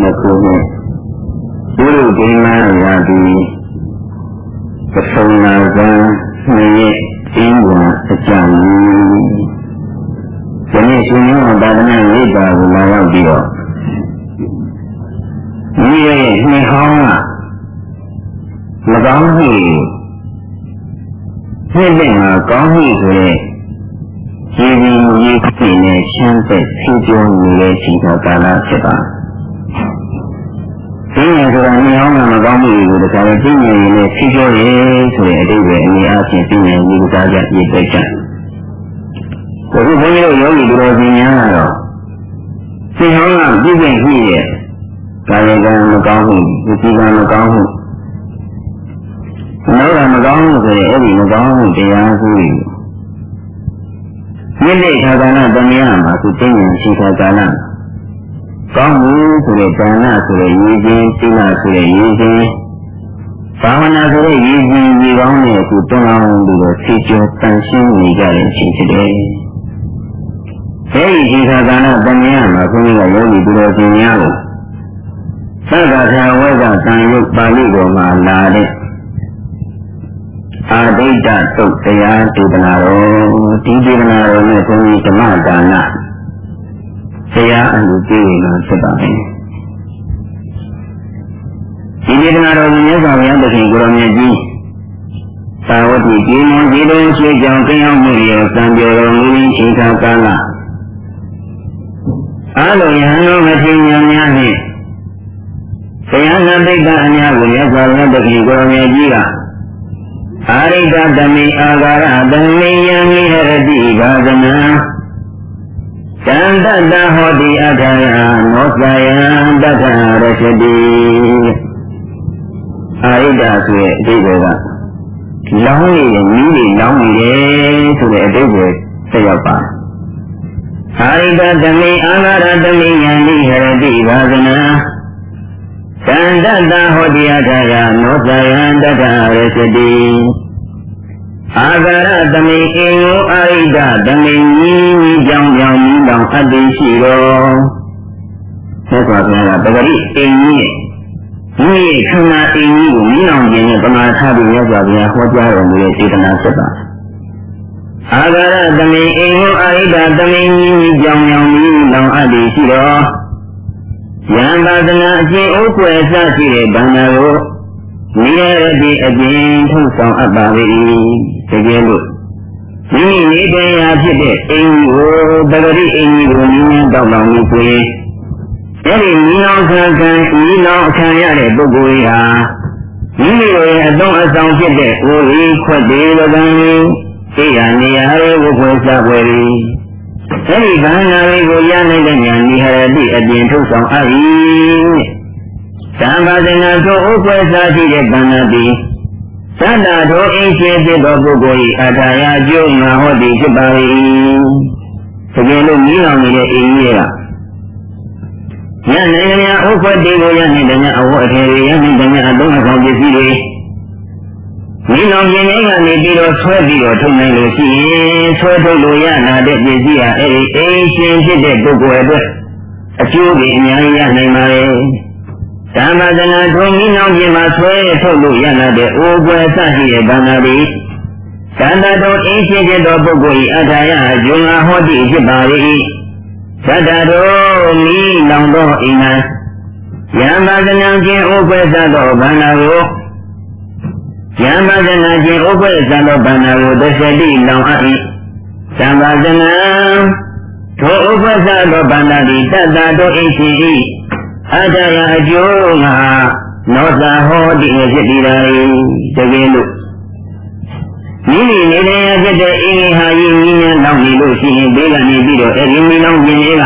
နှစ်ခုနဲ့ဘုရုဒိမရာဒီပထုံနာကနှစ်ရက်အင်းဝအကြောင်းဒီနေ့ရှင်ရသာသနာ့ရိပ်ပါကိုလာရောက်ပြီးတော့မိရဲ့နှစ်ဟောင်းကမကောင်းမှုနှစ်နှစ်မှာကောင်းမှုဆိုတဲ့ရည်ရည်ရည်ဖြစ်နေရှင်းသက်ဖြည့်ပြောနေတဲ့ချိန်ကာလဖြစ်ပါ သိမြင်ရင်လည်းဖြည့်ပြောရဲဆိုတဲ့အတိတ်ပဲအနေအချင်းသိမြင်ရည်စားကြရည်သက်ကြအခုဘုန်းကြီးတို့ယောဂီတို့ရှင်များကတော့သင်္ဟောင်းကပြည့်စုံရှိရဲ့ကာယကံမကောင်းမှုဝစီကံမကောင်းမှုနောက်ကမကောင်းမှုဆိုရင်အဲ့ဒီမကောင်းမှုတရားစုတွေမြင့်တဲ့ခါကနာတမယမှာသူသိဉာဏ်ရှိခါကနာကောင်းမှုဆိုတဲ့ဒါနဆိုတဲ့ရည်ချင်းသီလဆိုတဲ့ရည်ချင်း ဘာဝနာဆိုတဲ့ရည်ချင်းရည်ကောင်းတဲ့အခုတွန်းအောင်ပြီးတော့ဖြည့်ကျော်တန်ရှင်းနေကြတဲ့အချိန်ဖြစ်တယ်အဲဒီဒီခါကနာတမယမှာဘုန်းကြီးကယောဂီသူတော်ရှင်များကိုသက္ကထာဝေကတန်ရုပ်ပါဠိတော်မှာလာတဲ့အာဒိဋ္ဌသုတ်တရားဒေသနာတော်ဒီဒေသနာတော်နဲ့ဘုန်းကြီးဓမ္မဒါနတရားအမှုပြေးနေတာဖြစ်ပါတယ် ဒီဒေသနာတော်ကိုမြတ်စွာဘုရားသခင်ကိုရောမြတ်ကြီးသာဝတိကျေမွန်ကျေတော်ရှိကြောင်းကြောင်းမှုရစံကြတော်မူ၏ချိန်ခါကာလအလုံးယဟန်တော်မထေရများနှင့်ဘုရားနာတိတ်ကအများကိုမြတ်စွာဘုရားသခင်ကိုရောမြတ်ကြီးကအာရိတသမိအာဂါရသမိယံမိဟရတိဘာဂနာတန္တတဟောတိအထာယမောဇယံတထရชတိ အာရိတဆိုတဲ့အတိတ်ကလောင်းရည်မိနေလောင်းနေတယ်ဆိုတဲ့အတိတ်ကိုဆက်ရောက်ပါအာရိတသမိအာဂါရသမိယံမိဟရတိဘာဂနာတန္တတဟောတိယထာယနောဇယံတထရစတိအာဂရသမိအင်ကိုအာရိဒသမိကြီးကြောင်းကြောင်းကြီးတောင်အတ္တိရှိတော်သက်စွာဘုရားကပဂရိအင်ကြီး မိမိခန္ဓာအင်ကြီးကိုမိအောင်ခြင်းနဲ့ပမာထပြီးမြတ်စွာဘုရားဟောကြားတော်မူတဲ့စေတနာဖြစ်ပါအာဂရသမိအင်ကိုအာရိဒသမိကြီးကြောင်းကြောင်းကြီးတောင်အတ္တိရှိတော်ယံသာသနာအကျင့်ဥကွယ်စရှိတဲ့ဗန္နာကိုမိရတိအပြင်ထုတ်ဆောင်အပ်ပါ၏တကယ်လို့မိမိနေတရားဖြစ်တဲ့အင်းကြီးကိုတဂရိအင်းကြီးကိုမြင်းမြန်းတောက်လောင်ပြီးဆိုရင် အဲ့ဒီမိနောင်ခံခံမိနောင်ခံရတဲ့ပုဂ္ဂိုလ်ကြီးဟာမိမိတို့ရဲ့အသုံးအဆောင်ဖြစ်တဲ့ကိုယ်ကြီးခွက်တွေလကံသိရနေရတဲ့ဝိခွေစားပွဲတွေအဲ့ဒီဘာနာတွေကိုရနိုင်တဲ့ဉာဏ်ဒီဟရတိအပြင်ထုတ်ဆောင်အပ်၏သံဃာစနာတို့ဥပ္ပစာရှိတဲ့ဘာနာတိသတ္တတို့အင်းရှင်ဖြစ်သောပုဂ္ဂိုလ်၏အထာယအကျိုးငါဟောတိဖြစ်ပါ၏တကယ်လို့မိအောင်နေတဲ့အိမ်ကြီးက ညနေညဥပ္ပတိကိုရနိုင်တဲ့အဝတ်အထည်တွေရနိုင်တဲ့အသုံးအဆောင်ပစ္စည်းတွေမိလောင်ခြင်းတွေကနေပြီးတော့ဆွဲပြီးတော့ထုတ်နိုင်လို့ရှိရင်ဆွဲထုတ်လို့ရလာတဲ့ပစ္စည်းဟာအဲ့ဒီအိမ်ရှင်ဖြစ်တဲ့ပုဂ္ဂိုလ်အတွက်အကျိုးတွေအများကြီးရနိုင်ပါလေ။ဓမ္မသနာထုံမိလောင်ခြင်းမှာဆွဲထုတ်လို့ရလာတဲ့အိုးပွဲစရှိတဲ့ဘာနာတွေတန်တတော်အိမ်ရှင်ဖြစ်သောပုဂ္ဂိုလ်၏အထာယအကျိုးငါဟောတိဖြစ်ပါလေ။ သတ္တတော်မိလောင်သောအိမ်၌ယံသာသနာခြင်းအိုးပွဲစသောဘာနာကိုယံပါဇနာခြင်းဥပ္ပယသံသောဗန္နာကိုသစ္စတိလောင်အပ်၏သံပါဇနာထိုဥပ္ပသသောဗန္နာသည်တတ္တတို့အိရှိ၏အတ္တယအကျိုးငါနောသာဟောတိဖြစ်ပြီးတာတကယ်လို့ မိမိနေတဲ့ရဖြစ်တဲ့အင်းဟာကြီးမြင်းမြန်းလောင်နေလို့ရှိရင်ဘေးကနေပြီးတော့အဲဒီမီလောင်ခြင်းတွေက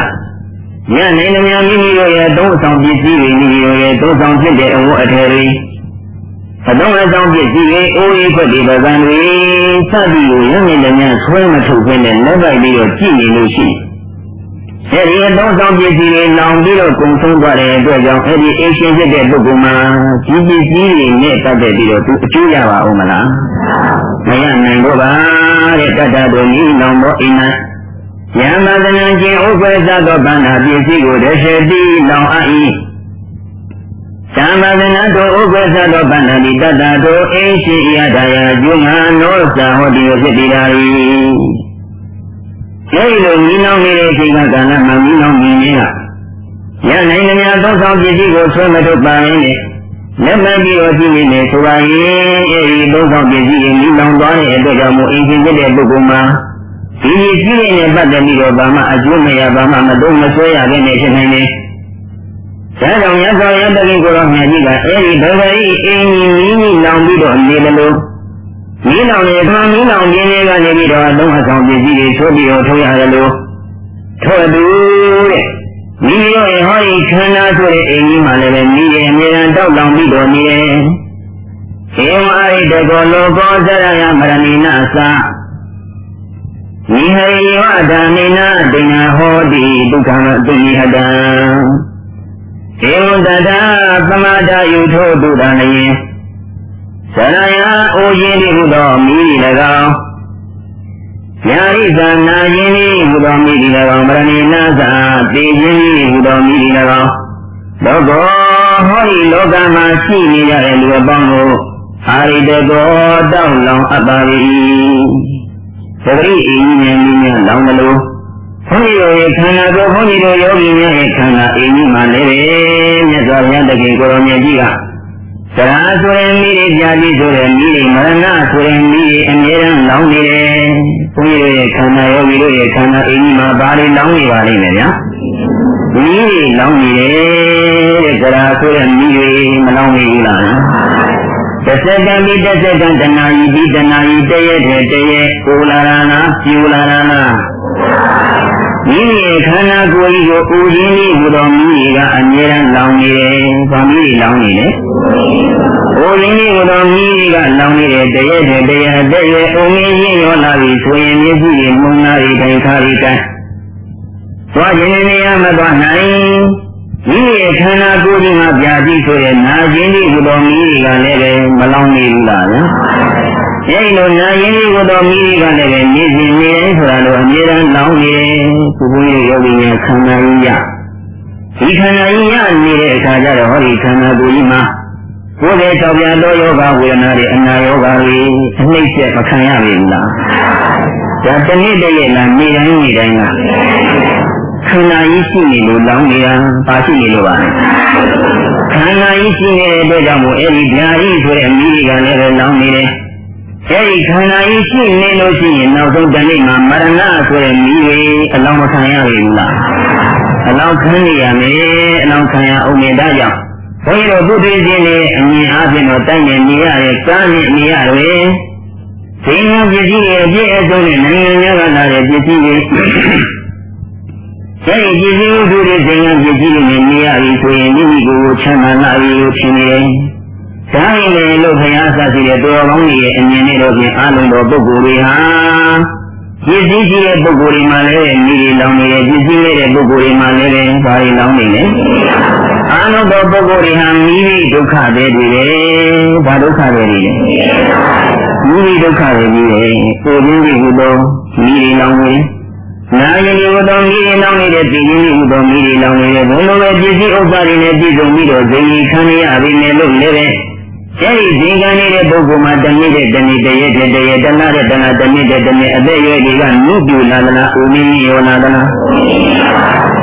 ညနေနေများမိမိတို့ရဲ့သုံးဆောင်ပစ္စည်းတွေမိမိတို့ရဲ့သုံးဆောင်ဖြစ်တဲ့အဝတ်အထည်တွေအတုံးအဆောင်ပြည့်စည်ရေးအိုးရေးခွက်ဒီပကံတွေစသည်ကိုရင်းနေလည်းများဆွဲမထုတ်ခွင့်နဲ့လက်ပိုက်ပြီးတော့ကြည့်နေလို့ရှိ အဲဒီအတုံးဆောင်ပြည့်စည်ရေးလောင်ပြီးတော့ကုံဆုံးသွားတဲ့အတွက်ကြောင့်အဲဒီအေရှင်ဖြစ်တဲ့ပုဂ္ဂိုလ်မှာဒီပစ္စည်းတွေနဲ့ပတ်သက်ပြီးတော့သူအကျိုးရပါဦးမလားမရနိုင်တော့ပါတဲ့တတ္တတို့ဤလောင်သောအိနာယံမသနာချင်းဥပ္ပဇ္ဇသောဗန္နာပစ္စည်းကိုတရှိတိလောင်အပ်၏ဓမ္မသနာတောဥပ္ပသတောပန္နတိတတ္တတောအိရှိယတယာကျုငါနောသာဟောတိဖြစ်တိတာ၏ အဲဒီလိုမိနောင်နေတဲ့အချိန်ကကာလမှာမိနောင်မြင်ရရနိုင်ကြများသောဆောင်ပစ္စည်းကိုဆွဲမထုတ်ပါရင်လက်မပြီးတော့ကြည့်နေတယ်ဆိုပါရင်အဲဒီသုံးဆောင်ပစ္စည်းကိုမိနောင်သွားတဲ့အတွက်ကြောင့်မို့အင်ရှင်ဖြစ်တဲ့ပုဂ္ဂိုလ်မှာဒီကြီးကြီးနဲ့ပတ်သက်ပြီးတော့ဘာမှအကျိုးမရဘာမှမတုံးမဆွဲရဘဲနဲ့ဖြစ်နိုင်တယ်ဒါကြောင့်ရသော်ရတကိကိုရောမြတ်ကြီးကအဲဒီဘဂဝိအင်းကြီးမိမိလောင်ပြီးတော့နေတယ်လို့ မိလောင်ရဲ့ခါမိလောင်ပြင်းလေးကနေပြီးတော့သုံးအဆောင်ပစ္စည်းတွေထိုးပြီးတော့ထိုးရတယ်လို့ထို့တူတဲ့မိမိရဲ့ဟောဒီခန္ဓာဆိုတဲ့အိမ်ကြီးမှာလည်းပဲမိရဲ့အမြဲတမ်းတောက်လောင်ပြီးတော့နေတယ်ဧဝအရိတကောလောကောဇရယမရဏိနာသာမိဟရိဝဒါနိနာဒိဏဟောတိဒုက္ခမတိဟတံဧဝံတတသမဒယုထိုတုဒနယေ သရယအိုရင်ဒီဟုသောမိ၎င်းညာရိသနာယင်းဤဟုသောမိဒီ၎င်းမရဏိနာသာတေခြင်းဤဟုသောမိဒီ၎င်းလောကောဟောဒီလောကမှာရှိနေကြတဲ့လူအပေါင်းကိုအာရိတကောတောက်လောင်အပ်ပါ၏သတိအင်းဉာဏ်ဉာဏ်လောင်မလို့ဘုန်းကြီးတို့ရဲ့ခန္ဓာကိုဘုန်းကြီးတို့ယောဂီများရဲ့ခန္ဓာအင်းကြီးမှလည်းမြတ်စွာဘုရားတခင်ကိုရောမြတ်ကြီးက သရာဆိုရင်မိရိကြာတိဆိုရင်မိရိမရဏဆိုရင်မိရိအမြဲတမ်းလောင်နေတယ်ဘုန်းကြီးတို့ရဲ့ခန္ဓာယောဂီတို့ရဲ့ခန္ဓာအင်းကြီးမှာဘာတွေလောင်နေပါလိမ့်မယ်ဗျာမိရိလောင်နေတယ်တဲ့သရာဆိုရင်မိရိမလောင်နေဘူးလားတစ်စက္ကန့်ပြီးတစ်စက္ကန့်တနာရီပြီးတနာရီတရက်တည်းတရက်ကိုလာရနာပြူလာရနာမိမိရဲ့ခန္ဓာကိုယ်ကြီးကိုဦးရင်းလေးဟူသောမိမိကအမြဲတမ်းလောင်နေတယ်။ဘာမိလောင်နေလဲ။ ဦးရင်းလေးဟူသောမိမိကလောင်နေတယ်တရက်တည်းတရက်တည်းရဲ့ဦးရင်းရင်းရောလာပြီဆိုရင်မျက်စိရဲ့မုံနာရီတိုင်းခါရီတိုင်းသွားခြင်းနေရမသွားနိုင်မိမိရဲ့ခန္ဓာကိုယ်ကြီးမှာပြာတိဆိုတဲ့နာခြင်းလေးဟူသောမိမိကလည်းပဲမလောင်နေဘူးလားဗျာ။အဲဒီလိုနာရင်လေးဟူသောမိမိကလည်းပဲနေစဉ်နေတိုင်းဆိုတာလိုအမြဲတမ်းလောင်နေပုဂ္ဂိုလ်ရဲ့ယောဂီများခန္ဓာကြီးရဒီခန္ဓာကြီးရနေတဲ့အခါကျတော့ဟောဒီခန္ဓာကိုယ်ကြီးမှာ ကိုယ်ရဲ့တောက်ပြန်သောယောဂဝေဒနာတွေအနာယောဂတွေအနှိမ့်ချက်မခံရပြီလား။ဒါတနေ့တည်းရဲ့လားနေတိုင်းနေတိုင်းလားခန္ဓာကြီးရှိနေလို့လောင်နေတာပါရှိနေလို့ပါခန္ဓာကြီးရှိနေတဲ့အတွက်ကြောင့်မို့အဲ့ဒီဗျာရီဆိုတဲ့မိကလည်းပဲလောင်နေတယ်အဲ့ဒီခန္ဓာကြီးရှိနေလို့ရှိရင်နောက်ဆုံးတနေ့မှာမရဏဆိုတဲ့မိတွေအလောင်းမခံရဘူးလားအလောင်းခံရမယ်အလောင်းခံရအောင်မြင်တာကြောင့် ဘုန်းကြီးတို့ဘုဒ္ဓရှင်တွေအမြင်အားဖြင့်တော့တိုက်နေနေရတဲ့ကားနဲ့နေရတယ်။ဒီမှာပစ္စည်းတွေအပြည့်အစုံနဲ့နိုင်ငံများကလာတဲ့ပစ္စည်းတွေအဲဒီပစ္စည်းဥဒုတွေသင်္ကန်းပစ္စည်းတွေနဲ့နေရပြီဆိုရင်မိမိကိုယ်ချမ်းသာလာပြီလို့ထင်နေတယ်။ဒါရင်လည်းလို့ဘုရားဆက်စီတဲ့တော်ကောင်းကြီးရဲ့အမြင်နဲ့တော့ဖြင့်အလုံးတော်ပုဂ္ဂိုလ်တွေဟာ ပစ္စည်းရှိတဲ့ပုဂ္ဂိုလ်တွေမှာလည်းမိတွေလောင်နေတယ်ပစ္စည်းလေးတဲ့ပုဂ္ဂိုလ်တွေမှာလည်းဘာတွေလောင်နေလဲ။အာနုတော်ပုဂ္ဂိုလ်တွေဟာမိမိဒုက္ခတွေတွေလေဘာဒုက္ခတွေတွေလဲ။မိမိဒုက္ခတွေကြီးတယ်။ကိုယ်ရင်းကြီးဟူသောမိတွေလောင်နေတယ်နာယင်ဒီဝတ္တမိရင်လောင်းနေတဲ့ပြည်ကြီးဥပ္ပမိတွေလောင်းနေတဲ့ဘုံလိုပဲပစ္စည်းဥစ္စာတွေနဲ့ပြည့်စုံပြီးတော့ဇိမ်ခံရပြီနဲ့လို့လည်းပဲ အဲဒီဇိမ်ခံနေတဲ့ပုဂ္ဂိုလ်မှာတနည်းတဲ့တနည်းတည်းတဲ့တည်းတနာတဲ့တနာတနည်းတဲ့တနည်းအသက်ရွယ်တွေကနုပြလာသလားဦးမင်းရောနာသလား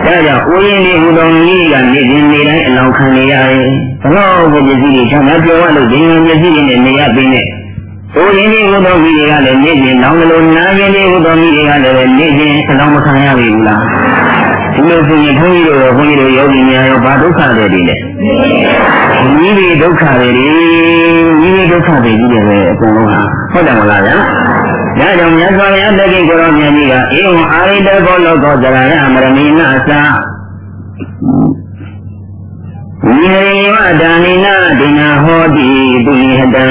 ဒါကြောင့်ဦးရင်းဒီဟူသောမိကနေခြင်းနေတိုင်းအလောင်းခံနေရတယ်ဘလို့ကိုပစ္စည်းတွေချမ်းသာပြောရလို့ဒီပစ္စည်းတွေနဲ့နေရပြီနဲ့။ကိုယ်ရင်းလေးဟူသောမိတွေကလည်းနေခြင်းလောင်းလို့နာရင်းလေးဟူသောမိတွေကလည်းနေခြင်းအလောင်းမခံရပြီဘူးလား။ ဒီလိုဆိုရင်ဘုန်းကြီးတို့ရောဘုန်းကြီးတို့ယောဂီများရောဘာဒုက္ခတွေတွေလဲ။မိမိဒုက္ခတွေတွေမိမိဒုက္ခတွေကြီးတယ်ပဲအကုန်လုံးဟာဟုတ်တယ်မလားဗျာ။ဒါကြောင့်မြတ်စွာဘုရားတခင်ကိုရောမြတ်ကြီးကအေဝံအာရိတဘောလောကောဇရာယမရဏိနာသာဝိဟရိဝဒါနိနာဒိနာဟောတိပုညဟတံ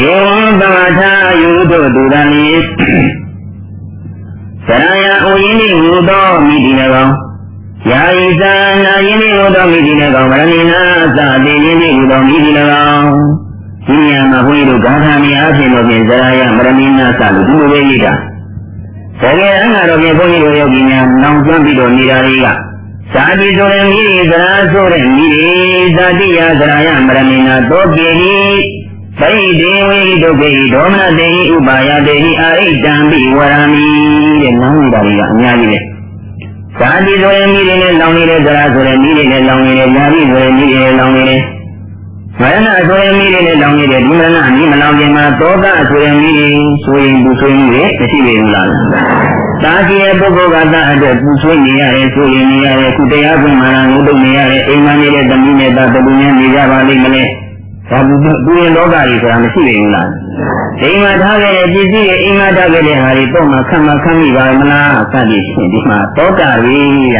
ယေဝံပမထာယုတို့ဒုရဏိ သရယဥယင်းဤဟူသောမိတိ၎င်းယာယိသနာယင်းဤဟူသောမိတိ၎င်းဗရဏိနာသတိယင်းဤဟူသောမိတိ၎င်းဒီညမှာဘုန်းကြီးတို့ဂါထာမီအားဖြင့်လို့ဖြင့်ဇရာယမရဏိနာသလို့ဒီလိုပဲရေးတာတကယ်အငါတော့ဖြင့်ဘုန်းကြီးတို့ယောဂီများနောင်ကျွမ်းပြီးတော့နေတာတွေကဇာတိဆိုတဲ့မိရိသရာဆိုတဲ့မိရိဇာတိယသရာယမရဏိနာသောပြေဟိ ပရိဒေဝိဒုက္ခိဒေါမနတေဟိဥပါယတေဟိအာရိတံပိဝရမိတဲ့နောင်နေတာတွေကအများကြီးပဲဇာတိဆိုတဲ့မိရိနဲ့လောင်နေတဲ့သရာဆိုတဲ့မိရိနဲ့လောင်နေတဲ့ယာတိဆိုတဲ့မိရိနဲ့လောင်နေတဲ့မရဏဆိုရင်မိတွေနဲ့လောင်နေတဲ့ဒီမရဏမိမလောင်ခြင်းမှာသောကဆိုရင်မိတွေဆိုရင်ဘူးဆိုရင်တွေမရှိပေဘူးလား။တာရှိရဲ့ပုဂ္ဂိုလ်ကသာအတွက်ပူဆွေးနေရတယ်ဆိုရင်နေရတယ်ခုတရားပွင့်မှန်ငုတုံနေရတယ်အိမ်မနေတဲ့သမီးနဲ့တာတူများနေကြပါလိမ့်မလဲ။ ဒါဘူးပူရင်လောကကြီးဆိုတာမရှိပေဘူးလား။အိမ်မှာထားခဲ့တဲ့ပစ္စည်းတွေအိမ်မှာထားခဲ့တဲ့ဟာတွေတော့မှခံမှခံမိပါမလား။စသည်ဖြင့်ဒီမှာတောကကြီးက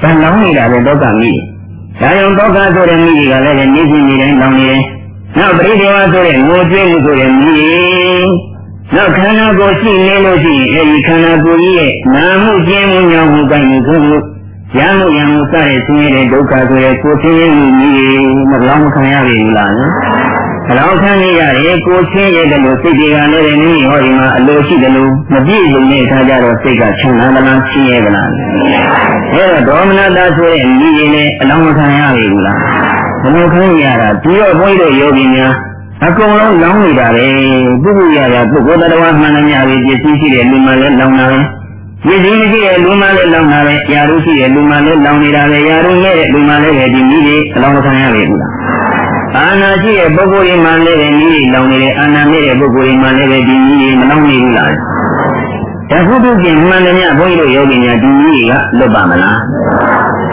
ဇန်လောင်းနေတာပဲတောကကြီး။ဒါကြောင့်ဒုက္ခဆိုတဲ့မိကြီးကလည်းနေစီနေတိုင်းလောင်နေတယ်။နောက်ပရိဒေဝဆိုတဲ့ငိုကြွေးမှုဆိုတဲ့မိကြီးနောက်ခန္ဓာကိုယ်ရှိနေလို့ရှိရင်အဲဒီခန္ဓာကိုယ်ကြီးရဲ့နာမှုကျင်းမှုညောင်းမှုကိုင်းမှုခုမှု ရမှုရမှုစတဲ့ဆင်းရဲတဲ့ဒုက္ခဆိုတဲ့ကိုယ်ဆင်းရဲမှုကြီးမလောင်ခံရပြီလားနော်။မလောင်ခံရရတယ်ကိုယ်ချင်းရဲ့လို့စိတ်တွေကလည်းနေဟောဒီမှာအလိုရှိတယ်လို့မပြည့်စုံတဲ့အခါကျတော့စိတ်ကချမ်းသာမလားဆင်းရဲမလား။အဲတော့ဒေါမနတာဆိုတဲ့မိကြီးနဲ့အလောင်းမခံရပြီလား။မလောင်ခံရတာပြီးတော့ဘုန်းကြီးတို့ယောဂီများအကုန်လုံးလောင်းနေတာပဲပုဂ္ဂိုလ်ရတာပုဂ္ဂိုလ်တရားမှန်တယ်များပြီပစ္စည်းရှိတဲ့လူမှလည်းလောင်းတာပဲ ပစ္စည်းမရှိတဲ့လူမှလည်းလောင်းတာပဲယာရုရှိတဲ့လူမှလည်းလောင်းနေတာပဲယာရုနဲ့တဲ့လူမှလည်းပဲဒီမိကြီးအလောင်းမခံရပြီလားအာနာရှိတဲ့ပုဂ္ဂိုလ်တွေမှလည်းပဲမိကြီးလောင်းနေတယ်အာနာမဲ့တဲ့ပုဂ္ဂိုလ်တွေမှလည်းပဲဒီမိကြီးမလောင်းနိုင်ဘူးလားတခုတုပြင်မှန်တယ်များဘုန်းကြီးတို့ယောဂီများဒီမိကြီးကလွတ်ပါမလား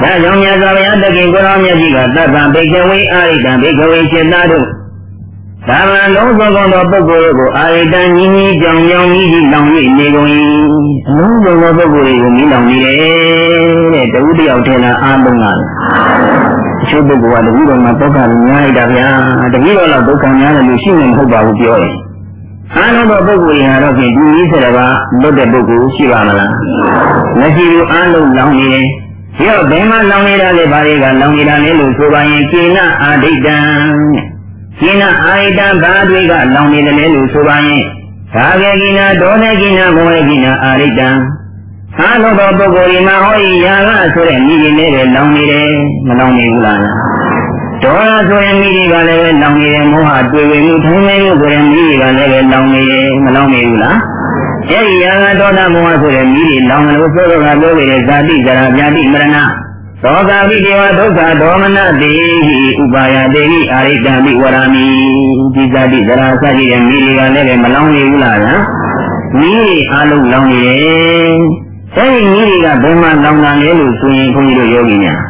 ဒါကြောင့်မြတ်စွာဘုရားတခင်ကိုရောမြတ်ကြီးကသဗ္ဗံဘိကဝေအာရိတံဘိကဝေစေတတို့ ဒါမှလုံးစုံသောပုဂ္ဂိုလ်ကိုအာရိတံညီညီကြောင်ကြောင်ကြီးကြီးလောင်၍နေကုန်၏အလုံးစုံသောပုဂ္ဂိုလ်တွေကိုမိလောင်နေတယ်တဲ့တဝုတယောက်ထဲလာအားလုံးကအချို့ပုဂ္ဂိုလ်ကတဝုတော်မှာဒုက္ခများလိုက်တာဗျာတတိတော်လောက်ဒုက္ခများတယ်လို့ရှိနေမဟုတ်ပါဘူးပြောရင်အားလုံးသောပုဂ္ဂိုလ်တွေဟာတော့ဖြင့်ဒီနည်းဆိုတော့ကလွတ်တဲ့ပုဂ္ဂိုလ်ရှိပါမလားမရှိဘူးအားလုံးလောင်နေတယ်ဒီတော့ဘယ်မှာလောင်နေတာလဲဘာတွေကလောင်နေတာလဲလို့ဆိုပါရင်ကိနအာဒိတံ ကိနအာဒိတံဘာတွေကလောင်နေတယ်လဲလို့ဆိုပါရင်သာဂေကိနဒေါသကိနမောဟကိနအာဒိတံအားလုံးသောပုဂ္ဂိုလ်ဒီမှာဟောဤယာကဆိုတဲ့မိခင်လေးတွေလောင်နေတယ်မလောင်နေဘူးလားဒေါသဆိုရင်မိတွေကလည်းလောင်နေတယ်မောဟတွေ့ဝင်မှုထုံးနေမှုဆိုရင်မိတွေကလည်းလောင်နေတယ်မလောင်နေဘူးလားအဲဒီယာကဒေါသမောဟဆိုတဲ့မိတွေလောင်လို့ဆိုတော့ကပြောခဲ့တဲ့ဇာတိဇရာပြာတိမရဏ သောတာပိဒေဝဒုက္ခဒေါမနတေဟိဥပါယတေဟိအာရိတံပိဝရမိဒီဇာတိဇရာစရှိတဲ့မိတွေကလည်းမလောင်နေဘူးလားဗျာမိအလုံးလောင်နေတယ်အဲဒီမိတွေကဘယ်မှာလောင်တာလဲလို့ဆိုရင်ခွန်ကြီးတို့ယောဂီများ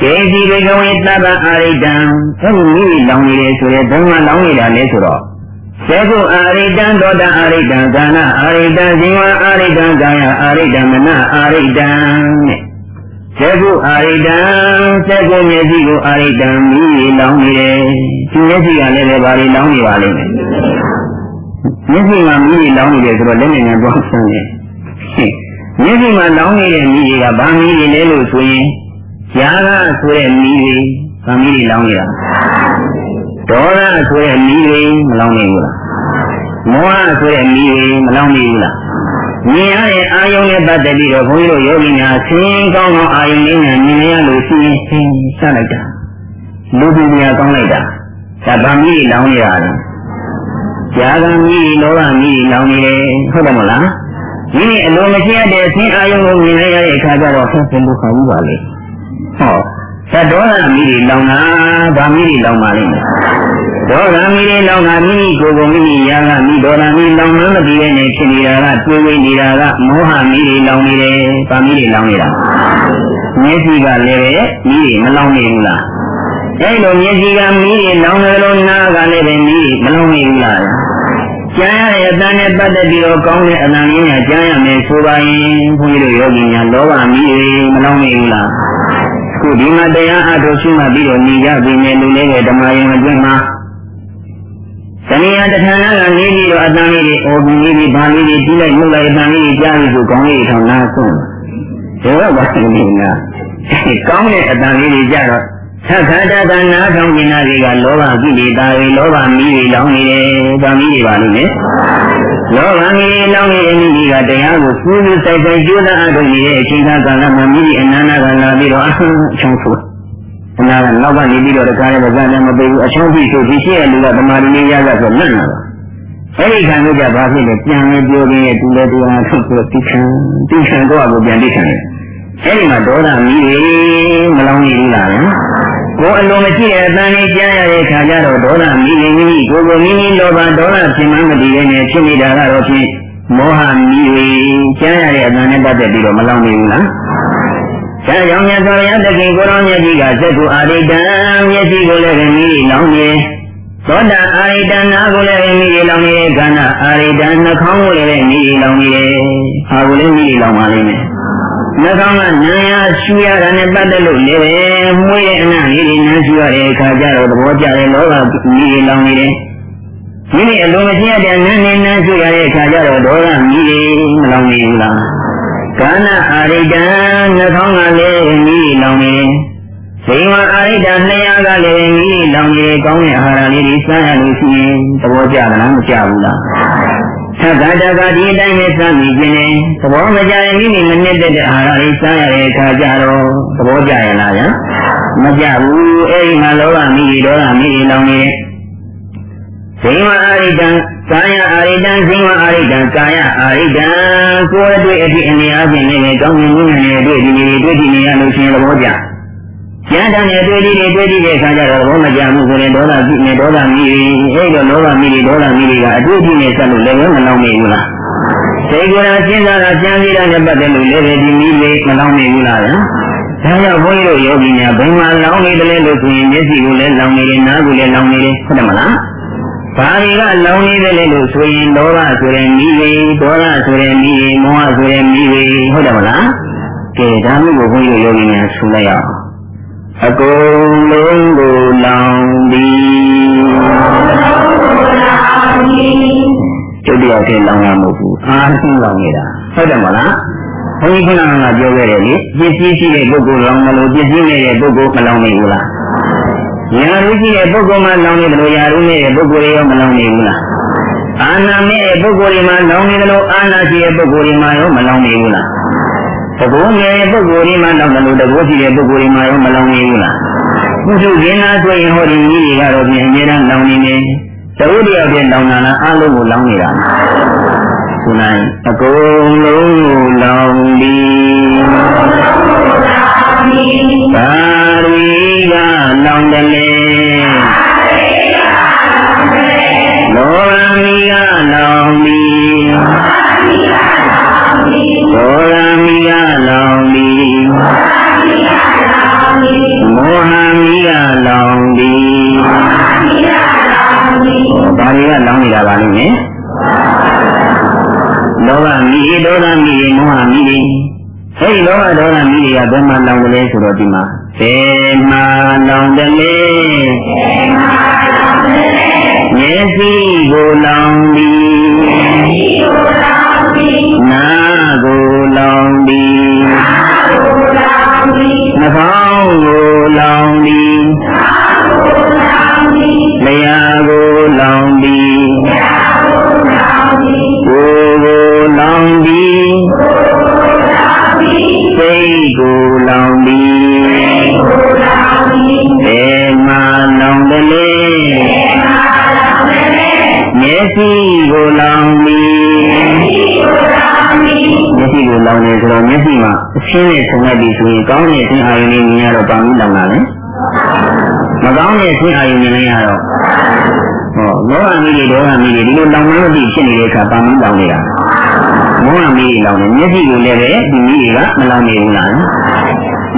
ကေစီဘေကဝေတတအာရိတံအဲဒီမိတွေလောင်နေတယ်ဆိုရင်ဘယ်မှာလောင်နေတာလဲဆိုတော့သေကုအာရိတံသောတာအာရိတံကာဏအာရိတံဇိဝအာရိတံကာယအာရိတံမနအာရိတံတဲ့ သေကုအာရိတံသေကုမျက်စိကိုအာရိတံမိလောင်နေတယ်ဒီမျက်စိကလည်းပဲဘာတွေလောင်နေပါလိမ့်မယ်မျက်စိမှာမိလောင်နေတယ်ဆိုတော့လက်နဲ့နဲ့တော့ဆန်းတယ်မျက်စိမှာလောင်နေတဲ့မိတွေကဘာမိတွေလဲလို့ဆိုရင်ຢာကဆိုတဲ့မိတွေဘာမိတွေလောင်နေတာဒေါသဆိုတဲ့မိတွေမလောင်နေဘူးလား မောဟဆိုတဲ့မိတွေမလောင်နေဘူးလားမြင်ရတဲ့အာယုံနဲ့ပတ်သက်ပြီးတော့ဘုန်းကြီးတို့ယောဂီများဆင်းကောင်းကောင်းအာယုံလေးနဲ့မြင်ရလို့ရှိရင်ဆင်းဆက်လိုက်တာလူပညာကောင်းလိုက်တာဒါဗာမိလောင်နေတာလေဇာကမိလောဘမိလောင်နေတယ်ဟုတ်တယ်မလားဒီနေ့အလိုမရှိတဲ့ဆင်းအာယုံကိုမြင်ရတဲ့အခါကျတော့ဆင်းဆင်းဒုက္ခကြီးပါလေဟော သတ္တောရမိတွေလောင်တာဗာမိတွေလောင်ပါလိမ့်မယ်ဒေါသမိတွေလောင်တာမိမိကိုယ်ကိုမိမိရာကမိဒေါသမိလောင်မှမသိတဲ့နေဖြစ်နေတာကတွေးဝေးနေတာကမောဟမိတွေလောင်နေတယ်ဗာမိတွေလောင်နေတာမျက်စိကလည်းမိတွေမလောင်နေဘူးလားအဲလိုမျက်စိကမိတွေလောင်နေလို့နားကလည်းပဲမိတွေမလောင်နေဘူးလားကြားရတဲ့အတန်နဲ့ပတ်သက်ပြီးတော့ကောင်းတဲ့အတန်လေးနဲ့ကြားရမယ်ဆိုပါရင်ဘုန်းကြီးတို့ယောဂီများလောဘမိတွေမလောင်နေဘူးလား ခုဒီမှာတရားအထုတ်ရှိမှပြီးတော့နေကြပြီနဲ့လူလေးရဲ့ဓမ္မယုံအတွင်းမှာတဏှာတဏှာကနေပြီးတော့အတန်လေးတွေအော်ပြီးပြီးဘာလေးတွေတီးလိုက်နှုတ်လိုက်အတန်လေးတွေကြားပြီးဆိုကောင်းလေးထောင်နာဆုံးဒါတော့ဘာလို့လဲကောင်းတဲ့အတန်လေးတွေကြတော့ သက္ခတကနာထောင်ကျင်နာတွေကလောဘကိလေသာတွေလောဘမီးတွေလောင်နေတယ်။ဒါမီးတွေပါလို့လေ။လောဘမီးတွေလောင်နေတဲ့မိမိကတရားကိုစူးစူးဆိုင်ဆိုင်ကြိုးစားအထုတ်နေတဲ့အချိန်ကာလမှာမိမိအနန္တကလာပြီးတော့အဆုံးချုံဆို။အနာကနောက်ကနေပြီးတော့တခါလည်းဗဇာလည်းမပေးဘူးအချုံးပြီးဆိုပြီးရှိရလူကဓမ္မရင်းရရဆိုလက်နာပါ။အဲ့ဒီခံလို့ကြဘာဖြစ်လဲပြန်လဲပြောရင်းရဲ့သူလည်းတရားထုတ်ပြီးတိခံတိခံတော့ကိုပြန်တိခံတယ်။ အဲ့ဒီမှာဒေါသမီးတွေမလောင်နေဘူးလား။ကိုအလိုမရှိတဲ့အတန်လေးကြားရတဲ့ခါကျတော့ဒေါသမီးမိမိကိုကိုမိမိလောဘဒေါသဖြစ်မှမတည်ရနေဖြစ်နေတာကတော့ဖြင့်မောဟမီးတွေကြားရတဲ့အတန်နဲ့ပတ်သက်ပြီးတော့မလောင်နေဘူးလားဆရာကြောင့်မြတ်စွာဘုရားတခင်ကိုရောမြတ်ကြီးကစက္ကုအာရိတံမျက်စိကိုလည်းမိလောင်နေသောတာအာရိတနာကိုလည်းမိလောင်နေတဲ့ခန္ဓာအာရိတနှာခေါင်းကိုလည်းမိလောင်နေတယ်။ဟာကိုလည်းမိလောင်ပါလိမ့်မယ်။ နှာခေါင်းကနာရရှူရတာနဲ့ပတ်သက်လို့လည်းပဲမွေးတဲ့အနံ့လေးတွေနားရှူရတဲ့အခါကျတော့သဘောကျတယ်လောကကြီးတွေလောင်နေတယ်မိမိအလိုမရှိတဲ့နာနေနားရှူရတဲ့အခါကျတော့ဒေါသမီးတွေမလောင်နေဘူးလားကာဏအာရိတံနှာခေါင်းကလည်းမီးလောင်နေတယ်ဇိဝအာရိတံနှစ်ရာကလည်းမီးလောင်နေကောင်းတဲ့အာဟာရလေးတွေစားရလို့ရှိရင်သဘောကျသလားမကျဘူးလား သက္ကတကဒီအတိုင်းပဲစမ်းမိခြင်းနဲ့သဘောမကြရင်မိမိမနစ်တဲ့အာဟာရလေးစားရတဲ့အခါကျတော့သဘောကျရလားဗျာမကြဘူးအဲဒီမှာလောဘမိဒေါသမိလောင်နေဇိဝအာရိတံကာယအာရိတံဇိဝအာရိတံကာယအာရိတံကိုယ်အတွေ့အထိအနေအချင်းနဲ့ကောင်းမြင်မှုနဲ့တွေ့ဒီနေတွေ့ဒီနေရလို့ရှိရင်သဘောကျ ကျန်တဲ့တွေ့ဒီတွေတွေ့ဒီတဲ့အခါကျတော့ဘောမကြမှုဆိုရင်ဒေါသဖြစ်နေဒေါသမီးအဲ့တော့လောဘမီးတွေဒေါသမီးတွေကအတွေ့အထိနဲ့ဆက်လို့လည်းမလောင်နိုင်ဘူးလားစိတ်ကယ်စဉ်းစားတာကြံစည်တာနဲ့ပတ်သက်လို့လည်းဒီမီးလေးမလောင်နိုင်ဘူးလားဗျာဒါကြောင့်ဘုန်းကြီးတို့ယောဂီများဘယ်မှာလောင်နေတယ်လို့ဆိုရင်မျက်စိကိုလည်းလောင်နေတယ်နားကိုလည်းလောင်နေတယ်ဟုတ်တယ်မလားဘာတွေကလောင်နေတယ်လို့ဆိုရင်လောဘဆိုတဲ့မိတွေဒေါသဆိုတဲ့မိတွေမောဟဆိုတဲ့မိတွေဟုတ်တယ်မလားကဲဒါမျိုးကိုဘုန်းကြီးတို့ယောဂီများဆူလိုက်အောင် အကုန်လုံးကိုလောင်သည်ကျုပ်တယောက်တည်းလောင်ရမဟုတ်ဘူးအားလုံးလောင်နေတာဟုတ်တယ်မလားဘုန်းကြီးခုနကပြောခဲ့တယ်လေပစ္စည်းရှိတဲ့ပုဂ္ဂိုလ်လောင်မလို့ပစ္စည်းနေတဲ့ပုဂ္ဂိုလ်မလောင်နိုင်ဘူးလားညာရုရှိတဲ့ပုဂ္ဂိုလ်မှလောင်နေတယ်လို့ညာရုနေတဲ့ပုဂ္ဂိုလ်ရောမလောင်နိုင်ဘူးလားအာနာမဲ့ပုဂ္ဂိုလ်တွေမှာလောင်နေတယ်လို့အာနာရှိတဲ့ပုဂ္ဂိုလ်တွေမှာရောမလောင်နိုင်ဘူးလား တကူငယ်ပုဂ္ဂိုလ်ဒီမှာတော့တယ်လို့တကူရှိတဲ့ပုဂ္ဂိုလ်ဒီမှာရောမလောင်နေဘူးလားပုထုဇဉ်နာဆိုရင်ဟောဒီကြီးတွေကတော့ပြင်အများအားလောင်နေနေတကူတယောက်ပြင်လောင်တာလားအလုံးကိုလောင်နေတာဆိုနိုင်အကုန်လုံးကိုလောင်ပြီးပါရီကလောင်တယ် တ ရှင်းနဲ့ဆုံလိုက်ပြီဆိုရင်ကောင်းတဲ့အခြင်းအာရုံနဲ့မြင်ရတော့ပါမှုလောင်တာလေမကောင်းတဲ့အခြင်းအာရုံမြင်လိုက်ရတော့ဟောလောဘမိတွေဒေါသမိတွေဒီလိုလောင်လို့ပြီးဖြစ်နေတဲ့အခါပါမှုလောင်နေတာမောဟမိတွေလောင်နေမျက်စိကိုလည်းပဲဒီမိတွေကမလောင်နေဘူးလား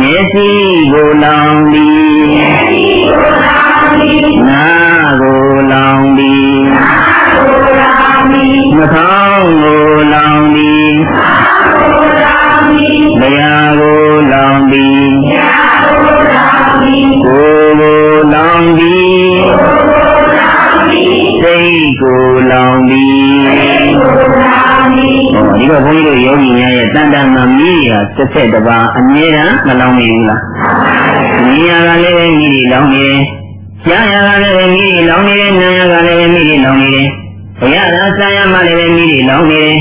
မျက်စိကိုလောင်ပြီးနာကိုလောင်ပြီးနှာခေါင်းကိုလောင် တို့ယောဂီများရဲ့တန်တန်မှမီးရာတစ်ဆက်တစ်ပါးအမြဲတမ်းမလောင်နေဘူးလားမြင်ရကလည်းပဲမိတွေလောင်းနေတယ်ကြားရကလည်းပဲမိတွေလောင်းနေတယ်နားရကလည်းပဲမိတွေလောင်းနေတယ်ဘုရားသာစာရမှလည်းပဲမိတွေလောင်းနေတယ်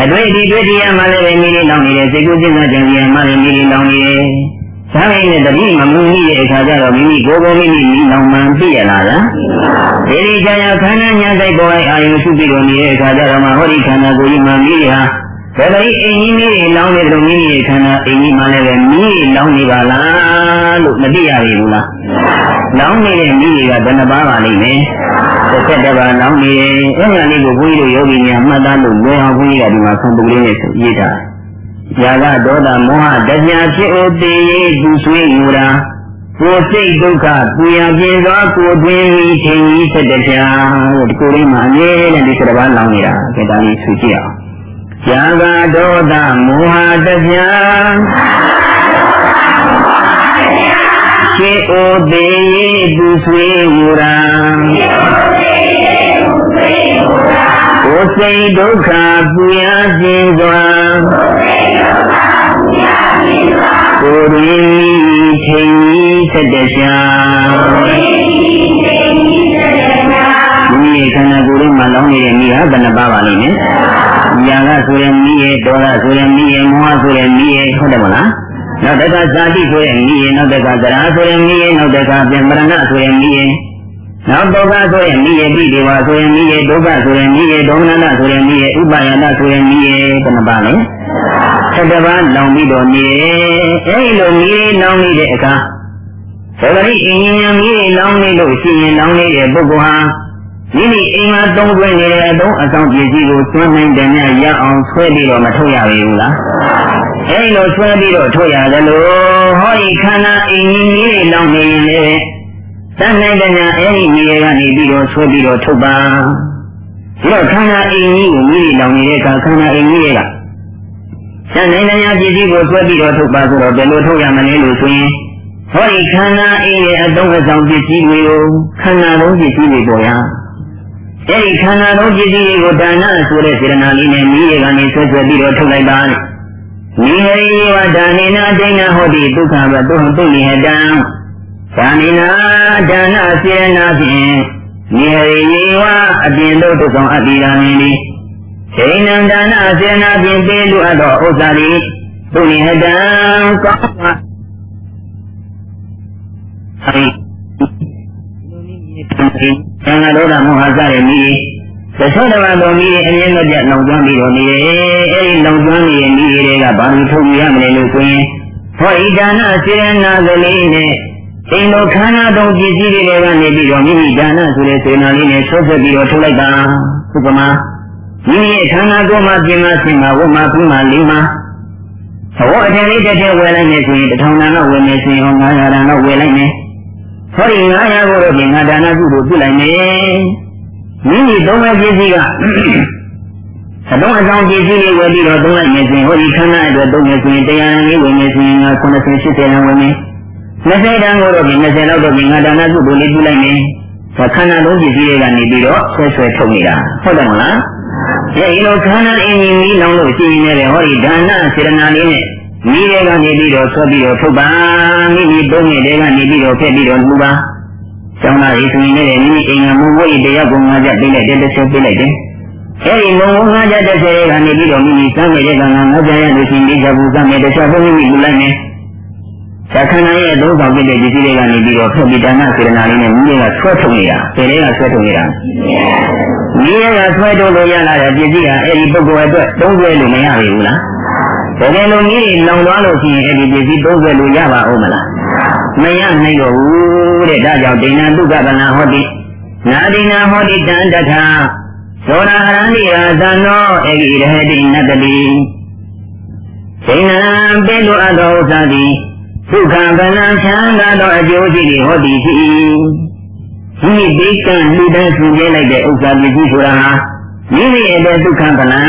အတွေ့အထိတွေ့တရားမှလည်းပဲမိတွေလောင်းနေတယ်စိတ်ကူးစဉ်းစားကြံစည်မှလည်းမိတွေလောင်းနေတယ်။ဒါပေမဲ့တတိမမူမိတဲ့အခါကျတော့မိမိကိုယ်ကိုမိမိမိလောင်မှန်သိရလားလား။ဒီဒီကြာကြာခန္ဓာညာစိတ်ပေါ်လိုက်အာယုရှုပြီးတော့နေတဲ့အခါကျတော့မှဟောဒီခန္ဓာကိုယ်ကြီးမှမိတွေဟာ ဘယ်လိုအိမ်ကြီးမိတွေလောင်းနေတယ်လို့မိမိရဲ့ခန္ဓာအိမ်ကြီးမှလည်းပဲမိတွေလောင်းနေပါလားလို့မသိရဘူးလား။လောင်းနေတဲ့မိတွေကဘယ်နှပါးပါလိမ့်မယ်။တစ်ဆက်တည်းပါလောင်းနေတယ်။အဲ့ဒါလေးကိုဘုန်းကြီးတို့ယောဂီများမှတ်သားလို့လွယ်အောင်ဘုန်းကြီးကဒီမှာဆံပူလေးနဲ့ဆိုရေးထားတယ်။ຢာကဒေါသမောဟတရားဖြစ်ဥတည်ရေးသူဆွေးမူတာကိုယ်စိတ်ဒုက္ခပူရပြင်းသောကိုယ်တွင်ဤထင်ဤဆက်တပြားဒီကိုယ်လေးမှာအမြဲတမ်းဒီစရဘာလောင်းနေတာဒါဒါလေးဆွေးကြည့်အောင် ຢာကဒေါသမောဟတရားဖြစ်ဥတည်ရေးသူဆွေးမူတာကိုယ်စိတ်ဒုက္ခပူရပြင်းစွာကိုယ်ရင်းထိန်ဆက်တရှာ မိမိခန္ဓာကိုယ်လေးမှာလောင်းနေတဲ့မိဟာဘယ်နှပါပါလိမ့်မယ်။ညာကဆိုရင်မိရဲ့ဒေါသဆိုရင်မိရဲ့မောဟဆိုရင်မိရဲ့ဟုတ်တယ်မလား။နောက်တခါဇာတိဆိုရင်မိရဲ့နောက်တခါသရာဆိုရင်မိရဲ့နောက်တခါပြန်မရဏဆိုရင်မိရဲ့နောက်ဒုက္ခဆိုရင်မိရဲ့ပိဒေဝဆိုရင်မိရဲ့ဒုက္ခဆိုရင်မိရဲ့ဒေါမနတဆိုရင်မိရဲ့ဥပါယတဆိုရင်မိရဲ့ဘယ်နှပါလဲ။ဆက်တပါးလောင်ပြီးတော့နေအဲဒီလိုမီးလောင်နေတဲ့အခါသဂရိအင်ញဉာဏ်မီးလောင်နေလို့ရှိရင်လောင်နေတဲ့ပုဂ္ဂိုလ်ဟာ မိမိအိမ်မှာသုံးသွင်းနေတဲ့အတုံးအဆောင်ပစ္စည်းကိုသွင်းနိုင်တယ်များရအောင်ဆွဲပြီးတော့မထုတ်ရဘူးလားအဲဒီလိုဆွဲပြီးတော့ထုတ်ရတယ်လို့ဟောဒီခန္ဓာအင်ញမီးလောင်နေရင်လည်းတန်နိုင်တဲ့ညာအဲဒီမီးကနေပြီးတော့ဆွဲပြီးတော့ထုတ်ပါဒီတော့ခန္ဓာအင်ကြီးကိုမိလောင်နေတဲ့အခါခန္ဓာအင်ကြီးကဆန်နိုင်တဲ့ပစ္စည်းကိုဆွဲပြီးတော့ထုတ်ပါဆိုတော့ဘယ်လိုထုတ်ရမလဲလို့ဆိုရင်ဟောဒီခန္ဓာအေးရဲ့အတုံးအဆောင်ပစ္စည်းတွေကိုခန္ဓာလုံးပစ္စည်းတွေပေါ်ရ အဲဒီခန္ဓာလုံးပစ္စည်းတွေကိုဒါနဆိုတဲ့စေတနာလေးနဲ့မိရကနေဆွဲဆွဲပြီးတော့ထုတ်လိုက်ပါမိဟရိဝဒါနေနာဒိဏဟောတိဒုက္ခဘတုံတုနိဟတံဒါနေနာဒါနစေနာဖြင့်မိဟရိဝအပြင်တို့ဒုက္ခအတ္တိရာမင်းသည်ဒိဏံဒါနစေနာဖြင့်ပေးလိုအပ်သောဥစ္စာသည်သူနိဟတံကောင်းပါအဲဒီ သံဃာဒေါသမောဟစတဲ့မိသစ္စာတဘာတော်မိအမြင့်မပြတ်လောင်ကျွမ်းပြီးတော့နေတယ်အဲဒီလောင်ကျွမ်းနေတဲ့မိတွေကဘာလို့ထုတ်ရမလဲလို့ဆိုရင်ဟောဣဒါနစေရနာကလေးနဲ့အိမ်တော်ခန္ဓာတော်ပစ္စည်းတွေကနေပြီးတော့မိမိဒါနဆိုတဲ့စေနာလေးနဲ့ဆွတ်ဆက်ပြီးတော့ထုတ်လိုက်တာဥပမာမိမိရဲ့ခန္ဓာကိုယ်မှာပြင်မဆင်မှာဝတ်မှာပြုမှာလေးမှာသဘောအထင်လေးတစ်ထည့်ဝယ်လိုက်နေဆိုရင်တထောင်တန်တော့ဝယ်နေဆိုရင်900တန်တော့ဝယ်လိုက်နေ ဟောဒီ900ကိုတော့ဒီငါဒါနကုသိုလ်ပြုလိုက်နေမိမိသုံးမဲ့ပစ္စည်းကအတော့အဆောင်ပစ္စည်းတွေဝယ်ပြီးတော့သုံးလိုက်နေဆိုရင်ဟောဒီခန္ဓာအတွက်သုံးနေဆိုရင်တရားလေးဝယ်နေဆိုရင်90 80တန်ဝယ်နေ20တန်ကိုတော့ဒီ20လောက်တော့ဒီငါဒါနကုသိုလ်လေးပြုလိုက်နေခန္ဓာလုံးပစ္စည်းတွေကနေပြီးတော့ဆွဲဆွဲထုတ်နေတာဟုတ်တယ်မလားအဲဒီလိုခန္ဓာအင်းကြီးမီးလောင်လို့ရှိရင်လည်းဟောဒီဒါနစေရနာလေးနဲ့ မိတွေကနေပြီးတော့ဆွဲပြီးတော့ထုတ်ပါမိမိသုံးမိတွေကနေပြီးတော့ဖက်ပြီးတော့လူပါကျောင်းသားရေးဆိုရင်လည်းမိမိအိမ်ကမုံဝိတ်တရားကိုငါကြပြလိုက်တယ်တစ်ဆယ်ပြလိုက်တယ်အဲဒီမုံဝငါကြတစ်ဆယ်ကနေပြီးတော့မိမိစမ်းနေတဲ့ကံကငါကြရလို့ရှိရင်ဒီကဘူးစမ်းနေတခြားဘုန်းကြီးလူလိုက်နေသက္ခဏရဲ့သုံးဆောင်ပြတဲ့ပစ္စည်းတွေကနေပြီးတော့ဖက်ပြီးဒါနစေရနာလေးနဲ့မိတွေကဆွဲထုတ်နေတာဒီလေးကဆွဲထုတ်နေတာမိတွေကဆွဲထုတ်လို့ရလာတဲ့ပစ္စည်းကအဲဒီပုဂ္ဂိုလ်အတွက်သုံးဆွဲလို့မရဘူးလား တကယ်လို့မိတွေလောင်သွားလို့ရှိရင်အဲ့ဒီပစ္စည်းသုံးဆွဲလို့ရပါဦးမလားမရနိုင်တော့ဘူးတဲ့ဒါကြောင့်ဒိဏတုကပနာဟောတိနာဒိဏဟောတိတန်တထာသောနာဟရဏိရာသနောဧကိရဟတိနတတိဒိဏပေလိုအပ်သောဥစ္စာသည်ဒုက္ခကလံချမ်းသာသောအကျိုးရှိသည်ဟောတိရှိဒီဒိဋ္ဌံလူတန်းဆင်ကျဲလိုက်တဲ့ဥစ္စာပစ္စည်းဆိုတာဟာ မိမိရဲ့ဒုက္ခဗလံ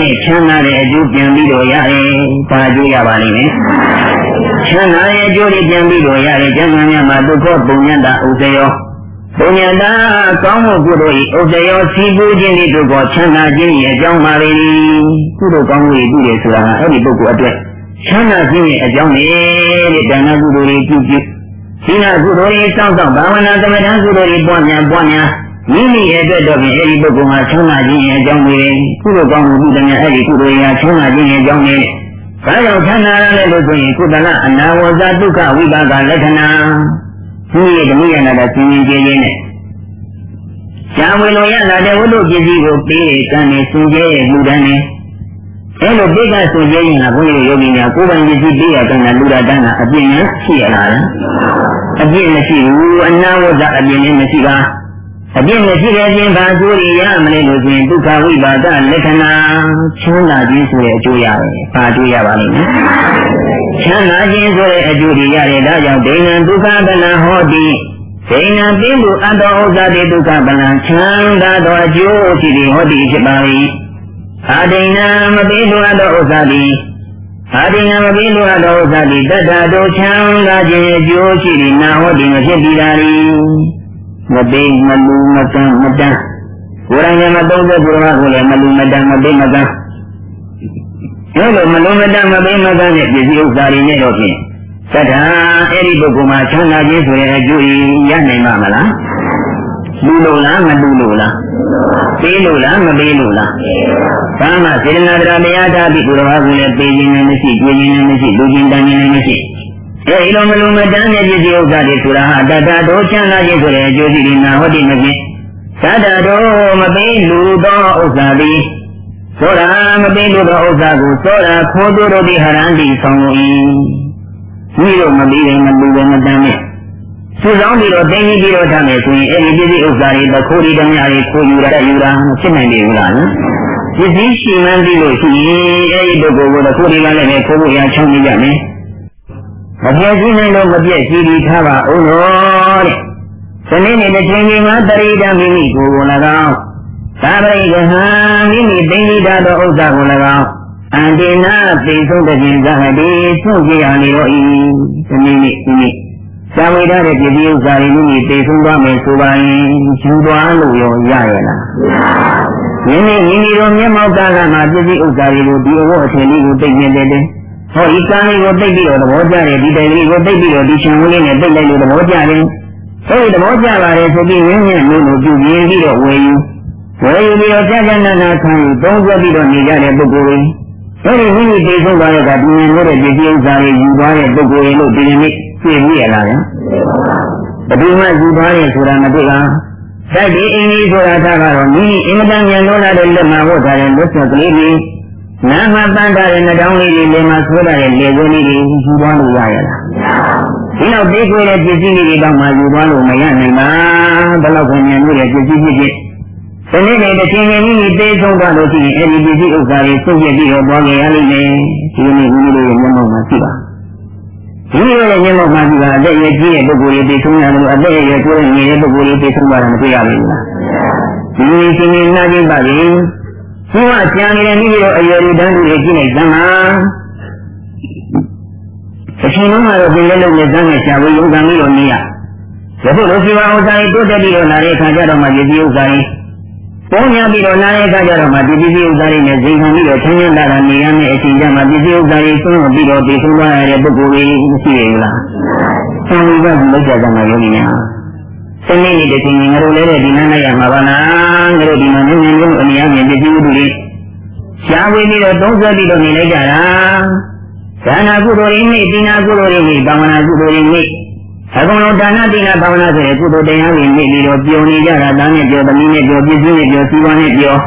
နဲ့ချမ်းသာတဲ့အကျိုးပြန်ပြီးတော့ရတယ်။ဒါအကျိုးရပါလိမ့်မယ်။ချမ်းသာရဲ့အကျိုးတွေပြန်ပြီးတော့ရတယ်။ကျမ်းဂန်များမှာဒုက္ခပုံညတာဥစ္စယောပုံညတာကောင်းမှုကုသိုလ်ဤဥစ္စယောစီပူခြင်းဤဒုက္ခချမ်းသာခြင်းဤအကြောင်းပါလေ။ကုသိုလ်ကောင်းမှုဤပြုတယ်ဆိုတာဟာအဲ့ဒီပုဂ္ဂိုလ်အတွက်ချမ်းသာခြင်းရဲ့အကြောင်းနဲ့တဲ့ဒါနကုသိုလ်တွေပြုပြုသီလကုသိုလ်တွေစောင့်ဆောင်ဘာဝနာသမထကုသိုလ်တွေပွားများပွားများ မိမိရဲ့အတွက်တော့ဖြင့်အဲဒီပုဂ္ဂိုလ်မှာချမ်းသာခြင်းရဲ့အကြောင်းတွေကုသိုလ်ကောင်းမှုပြုတဲ့များအဲဒီကုသိုလ်ရာချမ်းသာခြင်းရဲ့အကြောင်းတွေဘာကြောင့်ချမ်းသာရလဲလို့ဆိုရင်ကုသလအနာဝဇဒုက္ခဝိပါကလက္ခဏာဒီရဲ့ဓမ္မယနာတာသင်ရင်ကျေးခြင်းနဲ့ရှားဝင်လို့ရလာတဲ့ဝိတုပစ္စည်းကိုပေးကံနေစင်ကြဲရဲ့လူတန်းနဲ့အဲလိုပိကဆိုကြရင်ကဘုန်းကြီးယောဂီများကိုယ်ပိုင်ပစ္စည်းပေးရတဲ့ကလူရတန်းကအပြည့်နဲ့ရှိရလားအပြည့်မရှိဘူးအနာဝဇ္ဇအပြည့်နဲ့မရှိပါ အပြည့်မရှိတဲ့ချင်းဘာကျိုးရရမလဲလို့ဆိုရင်ဒုက္ခဝိပါဒလက္ခဏာချမ်းသာခြင်းဆိုတဲ့အကျိုးရတယ်။ဘာအကျိုးရပါလိမ့်မယ်။ချမ်းသာခြင်းဆိုတဲ့အကျိုးတွေရတယ်ဒါကြောင့်ဒိဏဒုက္ခဗလဟောတိဒိဏပိလူအတ္တဥစ္စာတိဒုက္ခဗလချမ်းသာသောအကျိုးရှိသည်ဟောတိဖြစ်ပါ၏။အာဒိဏမပိလူအတ္တဥစ္စာတိအာဒိဏမပိလူအတ္တဥစ္စာတိတတ္တတို့ချမ်းသာခြင်းအကျိုးရှိသည်နာဟောတိမဖြစ်ပြီးပါ၏ မသိမလူမကံမတန်းကိုယ်တိုင်လည်းမသုံးသက်ဘုရားကိုလည်းမလူမတန်းမသိမကံအဲလိုမလူမတန်းမသိမကံနဲ့ပစ္စည်းဥစ္စာတွေနဲ့တော့ဖြင့်သတ္တာအဲ့ဒီပုဂ္ဂိုလ်မှာချမ်းသာခြင်းဆိုတဲ့အကျိုးရနိုင်မှာမလားလူလို့လားမလူလို့လားပေးလို့လားမပေးလို့လားဘာမှစေတနာတရားတရားထားပြီးဘုရားကလည်းပေးခြင်းနဲ့မရှိကြွေးခြင်းနဲ့မရှိလူချင်းတန်းခြင်းနဲ့မရှိ အဲဒီလိုမလုံးမတန်းတဲ့ပစ္စည်းဥစ္စာတွေဆိုတာဟာတတတော်ချမ်းသာခြင်းဆိုတဲ့အကျိုးရှိဒီနာဟောတိမဖြင့်သတ္တတော်မပေးလူသောဥစ္စာသည်ဆိုတာမပေးလူသောဥစ္စာကိုဆိုတာခိုးတို့တို့ဒီဟရန်တိဆောင်လို့၏ဒီလိုမပေးရင်မလူပဲမတန်းနဲ့သူဆောင်ပြီးတော့တင်းကြီးပြီးတော့ထားမယ်ဆိုရင်အဲဒီပစ္စည်းဥစ္စာတွေတခိုးဒီတမတွေခိုးယူတာယူတာမဖြစ်နိုင်ဘူးလားနော်ပစ္စည်းရှိမှန်းပြီးလို့ရှိရင်အဲဒီပုဂ္ဂိုလ်ကိုတခိုးဒီကလည်းပဲခိုးဖို့ရချောင်းနေကြမယ် မပြည့်စည်နိုင်လို့မပြည့်စည်ပြီးထားပါဦးလို့တဲ့။ဒီနေ့နေ့တစ်ချိန်ချိန်မှာတရိဒမိမိကိုယ်ကို၎င်းသာပရိကဟံမိမိသိဉ္ဇာသောဥစ္စာကို၎င်းအန္တိနာသိဆုံးတဲ့ခြင်းဇဟတိဆုံးပြရနေတော့ဤဒီနေ့နေ့ဒီနေ့ဇာဝေဒတဲ့ပြည်ဥစ္စာတွေမိမိသိဆုံးသွားမယ်ဆိုပါရင်ယူသွားလို့ရောရရလား။မိမိမိမိတို့မျက်မှောက်ကာလမှာပြည်ဥစ္စာတွေကိုဒီအဝတ်အထည်လေးကိုသိနေတယ် ဟောဒီကံလေးကိုသိပြီးတော့သဘောကျတယ်ဒီတိုင်လေးကိုသိပြီးတော့ဒီရှင်ဝလေးနဲ့သိလိုက်လို့သဘောကျတယ်အဲဒီသဘောကျပါတယ်ဆိုပြီးဝင်းမြင့်လို့လို့ပြုပြင်းပြီးတော့ဝယ်ယူဝယ်ယူပြီးတော့ကြာကြာနာနာခံယူသုံးဆွဲပြီးတော့နေကြတဲ့ပုဂ္ဂိုလ်တွေအဲဒီမိမိတည်ဆုံးသွားတဲ့ကဒီမြင်လို့တဲ့ဒီဥစ္စာတွေယူသွားတဲ့ပုဂ္ဂိုလ်တွေလို့ဒီနေ့သိပြီရလားဗျာဘယ်သူမှယူသွားတယ်ဆိုတာမတွေ့ပါတိုက်ဒီအင်းကြီးဆိုတာကတော့မိမိအင်မတန်ဉာဏ်လို့လာတဲ့လက်မှာဝတ်ထားတဲ့လွတ်ဆက်ကလေးတွေ နာမပန်းထားတဲ့နှတောင်းလေးတွေလေမှာဆွဲထားတဲ့လေကိုလေးတွေယူသွားလို့ရရလားဒီတော့ဒီကိုတဲ့ပစ္စည်းလေးတွေတော့မှယူသွားလို့မရနိုင်ပါဘယ်တော့ခွင့်ဉာဏ်လို့တဲ့ပစ္စည်းဖြစ်ဖြစ်ဒီနေ့နေ့တစ်ချိန်ချင်းကြီးတေးဆုံးသွားလို့ရှိရင်အဲ့ဒီပစ္စည်းဥစ္စာတွေစုပ်ပြပြီးတော့သွားကြရလိမ့်မယ်ဒီနေ့ဒီလိုရဲ့မျက်မှောက်မှာရှိပါဒီလိုရဲ့မျက်မှောက်မှာရှိပါအသက်ရဲ့ကြီးရဲ့ပုဂ္ဂိုလ်တွေတေးဆုံးရတယ်လို့အသက်ရဲ့ကိုယ်ရဲ့ငယ်ရဲ့ပုဂ္ဂိုလ်တွေတေးဆုံးသွားတယ်မတွေ့ရဘူးလားဒီနေ့ရှင်ရှင်နာကြည့်ပါလေ သူကကြံနေတဲ့မိမိတို့အရွယ်တွေတန်းတွေကြည့်လိုက်သမ်းပါအချိန်လုံးကတော့ဒီလက်လုံးနဲ့သမ်းနဲ့ရှာဝေးရုံကံပြီးတော့နေရယခုလိုစီဝါဥစ္စာကြီးတိုးတက်ပြီးတော့လာတဲ့အခါကျတော့မှဒီဒီဥစ္စာကြီးပုံညာပြီးတော့လာတဲ့အခါကျတော့မှဒီဒီဥစ္စာတွေနဲ့ဇိမ်ခံပြီးတော့ချင်းချင်းလာတာနေရမယ့်အချိန်ကျမှဒီဒီဥစ္စာကြီးဆုံးပြီးတော့ဒီဆုံးသွားရတဲ့ပုဂ္ဂိုလ်တွေမရှိရဘူးလား။ဆံဝိကလောက်ကြကြမှာယောဂီများ စနေနေ့တစ်ချိန်ငါတို့လည်းဒီနန်းလိုက်ရမှာပါလားငါတို့ဒီမှာနည်းနည်းလုံးအများကြီးပြည်သူတွေရှားဝေးပြီးတော့သုံးဆွဲပြီးတော့နေလိုက်ကြတာဒါနာကုသိုလ်ရင်းမိတိနာကုသိုလ်ရင်းမိဘာဝနာကုသိုလ်ရင်းမိအကုန်လုံးဒါနတိနာဘာဝနာဆိုတဲ့ကုသိုလ်တရားတွေမိပြီးတော့ပျော်နေကြတာဒါနဲ့ပျော်သမီးနဲ့ပျော်ပြည့်စုံနဲ့ပျော်စီးပွားနဲ့ပျော်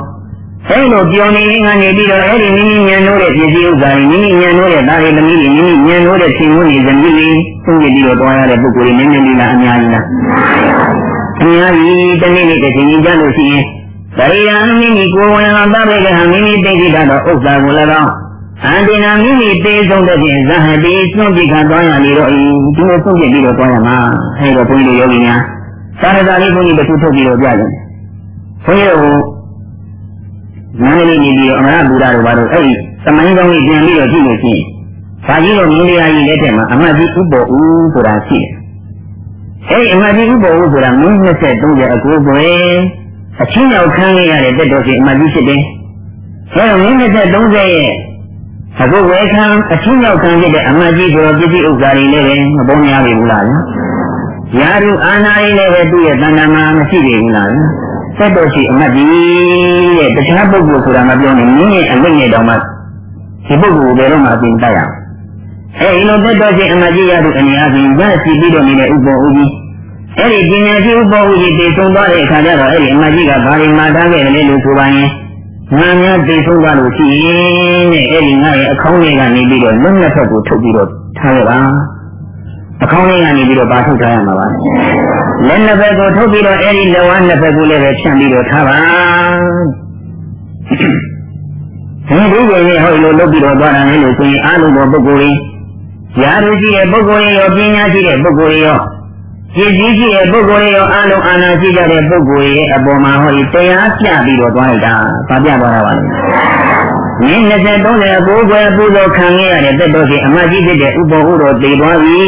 အဲလိုပျော်နေရင်ကနေပြီးတော့အဲ့ဒီမိမိဉာဏ်တို့ရဲ့ပစ္စည်းဥစ္စာတွေမိမိဉာဏ်တို့ရဲ့ဒါတွေသမီးတွေမိမိဉာဏ်တို့ရဲ့သင်္ဝန်းတွေသမီးတွေသုံးပြီးတော့တွားရတဲ့ပုဂ္ဂိုလ်တွေနည်းနည်းလေးလားအများကြီးလားအများကြီးတနေ့နေ့တစ်ချိန်ကြီးကြလို့ရှိရင်ဗရိယံမိမိကိုယ်ဝင်လာသဗ္ဗေကဟမိမိသိက္ခာသောဥစ္စာကို၎င်းအန္တိနာမိမိသေးဆုံးတဲ့ဖြင့်ဇဟတိစွန့်ပြခါသွားရလေတော့ဤဒီလိုစွန့်ပြပြီးတော့သွားရမှာအဲဒါဘုန်းကြီးတို့ယောဂီများသာရတာလေးဘုန်းကြီးတစ်ခုထုတ်ပြီးတော့ပြတယ်ဘုန်းကြီးတို့ မန္တလေးနေပြီးတော့အမရဘူရာတို့ဘာလို့အဲ့ဒီသမိုင်းကောင်းကြီးပြန်ပြီးတော့ကြည့်လို့ရှိရင်ဘာကြီးတော့မင်းတရားကြီးလက်ထက်မှာအမတ်ကြီးဥပ္ပောဦးဆိုတာရှိတယ်အဲ့ဒီအမတ်ကြီးဥပ္ပောဦးဆိုတာမင်း23ရဲ့အကိုပွဲအချင်းရောက်ခံရတဲ့တက်တော်စီအမတ်ကြီးဖြစ်တယ်။အဲတော့မင်း23ရဲ့အခုဝေခံအချင်းရောက်ခံဖြစ်တဲ့အမတ်ကြီးဆိုတော့ပစ္စည်းဥစ္စာတွေလည်းပဲမပေါ်များပြီဘူးလား။ရာထူအာဏာတွေလည်းပဲသူ့ရဲ့တဏ္ဍာမှာမရှိပြီဘူးလား။ သက်တော်ရှိအမတ်ကြီးတဲ့တခြားပုဂ္ဂိုလ်ဆိုတာမပြောနဲ့နင်းရဲ့အလိမ့်နဲ့တောင်မှဒီပုဂ္ဂိုလ်ကိုဘယ်တော့မှအပြင်တတ်ရအောင်။အဲဒီလိုသက်တော်ရှိအမတ်ကြီးရာထူအနေအချင်းရရှိပြီးတော့နေတဲ့ဥပ္ပောဥကြီးအဲ့ဒီပညာရှိဥပ္ပောဥကြီးတည်ဆုံးသွားတဲ့အခါကျတော့အဲ့ဒီအမတ်ကြီးကဘာတွေမှာထားခဲ့တယ်လို့ဆိုပါရင်ငါများတည်ဆုံးသွားလို့ရှိရင်တဲ့အဲ့ဒီငါရဲ့အခေါင်းလေးကနေပြီးတော့လက်နှစ်ဖက်ကိုထုတ်ပြီးတော့ထားရပါ အခေါင်းလေးကနေပြီးတော့ပါထုတ်ထားရမှာပါလက်နှစ်ဖက်ကိုထုတ်ပြီးတော့အဲ့ဒီလက်ဝါးနှစ်ဖက်ကိုလည်းပဲဖြန့်ပြီးတော့ထားပါဒီဒီကိုရေဟောလို့လုပ်ပြီးတော့သွားတာလေလို့ဆိုရင်အားလုံးသောပုဂ္ဂိုလ်ကြီးရာထူးရှိတဲ့ပုဂ္ဂိုလ်ရောပညာရှိတဲ့ပုဂ္ဂိုလ်ရောပြည့်စည်ရှိတဲ့ပုဂ္ဂိုလ်ရောအာလုံးအာနာရှိကြတဲ့ပုဂ္ဂိုလ်ရဲ့အပေါ်မှာဟောဒီတရားပြပြီးတော့သွားလိုက်တာဗာပြသွားတာပါလေ။ မင်း20 30ကိုယ်ွယ်ပူဇော်ခံခဲ့ရတဲ့တက်တော်ကြီးအမကြီးဖြစ်တဲ့ဥပ္ပဟုတော်တည်သွားပြီ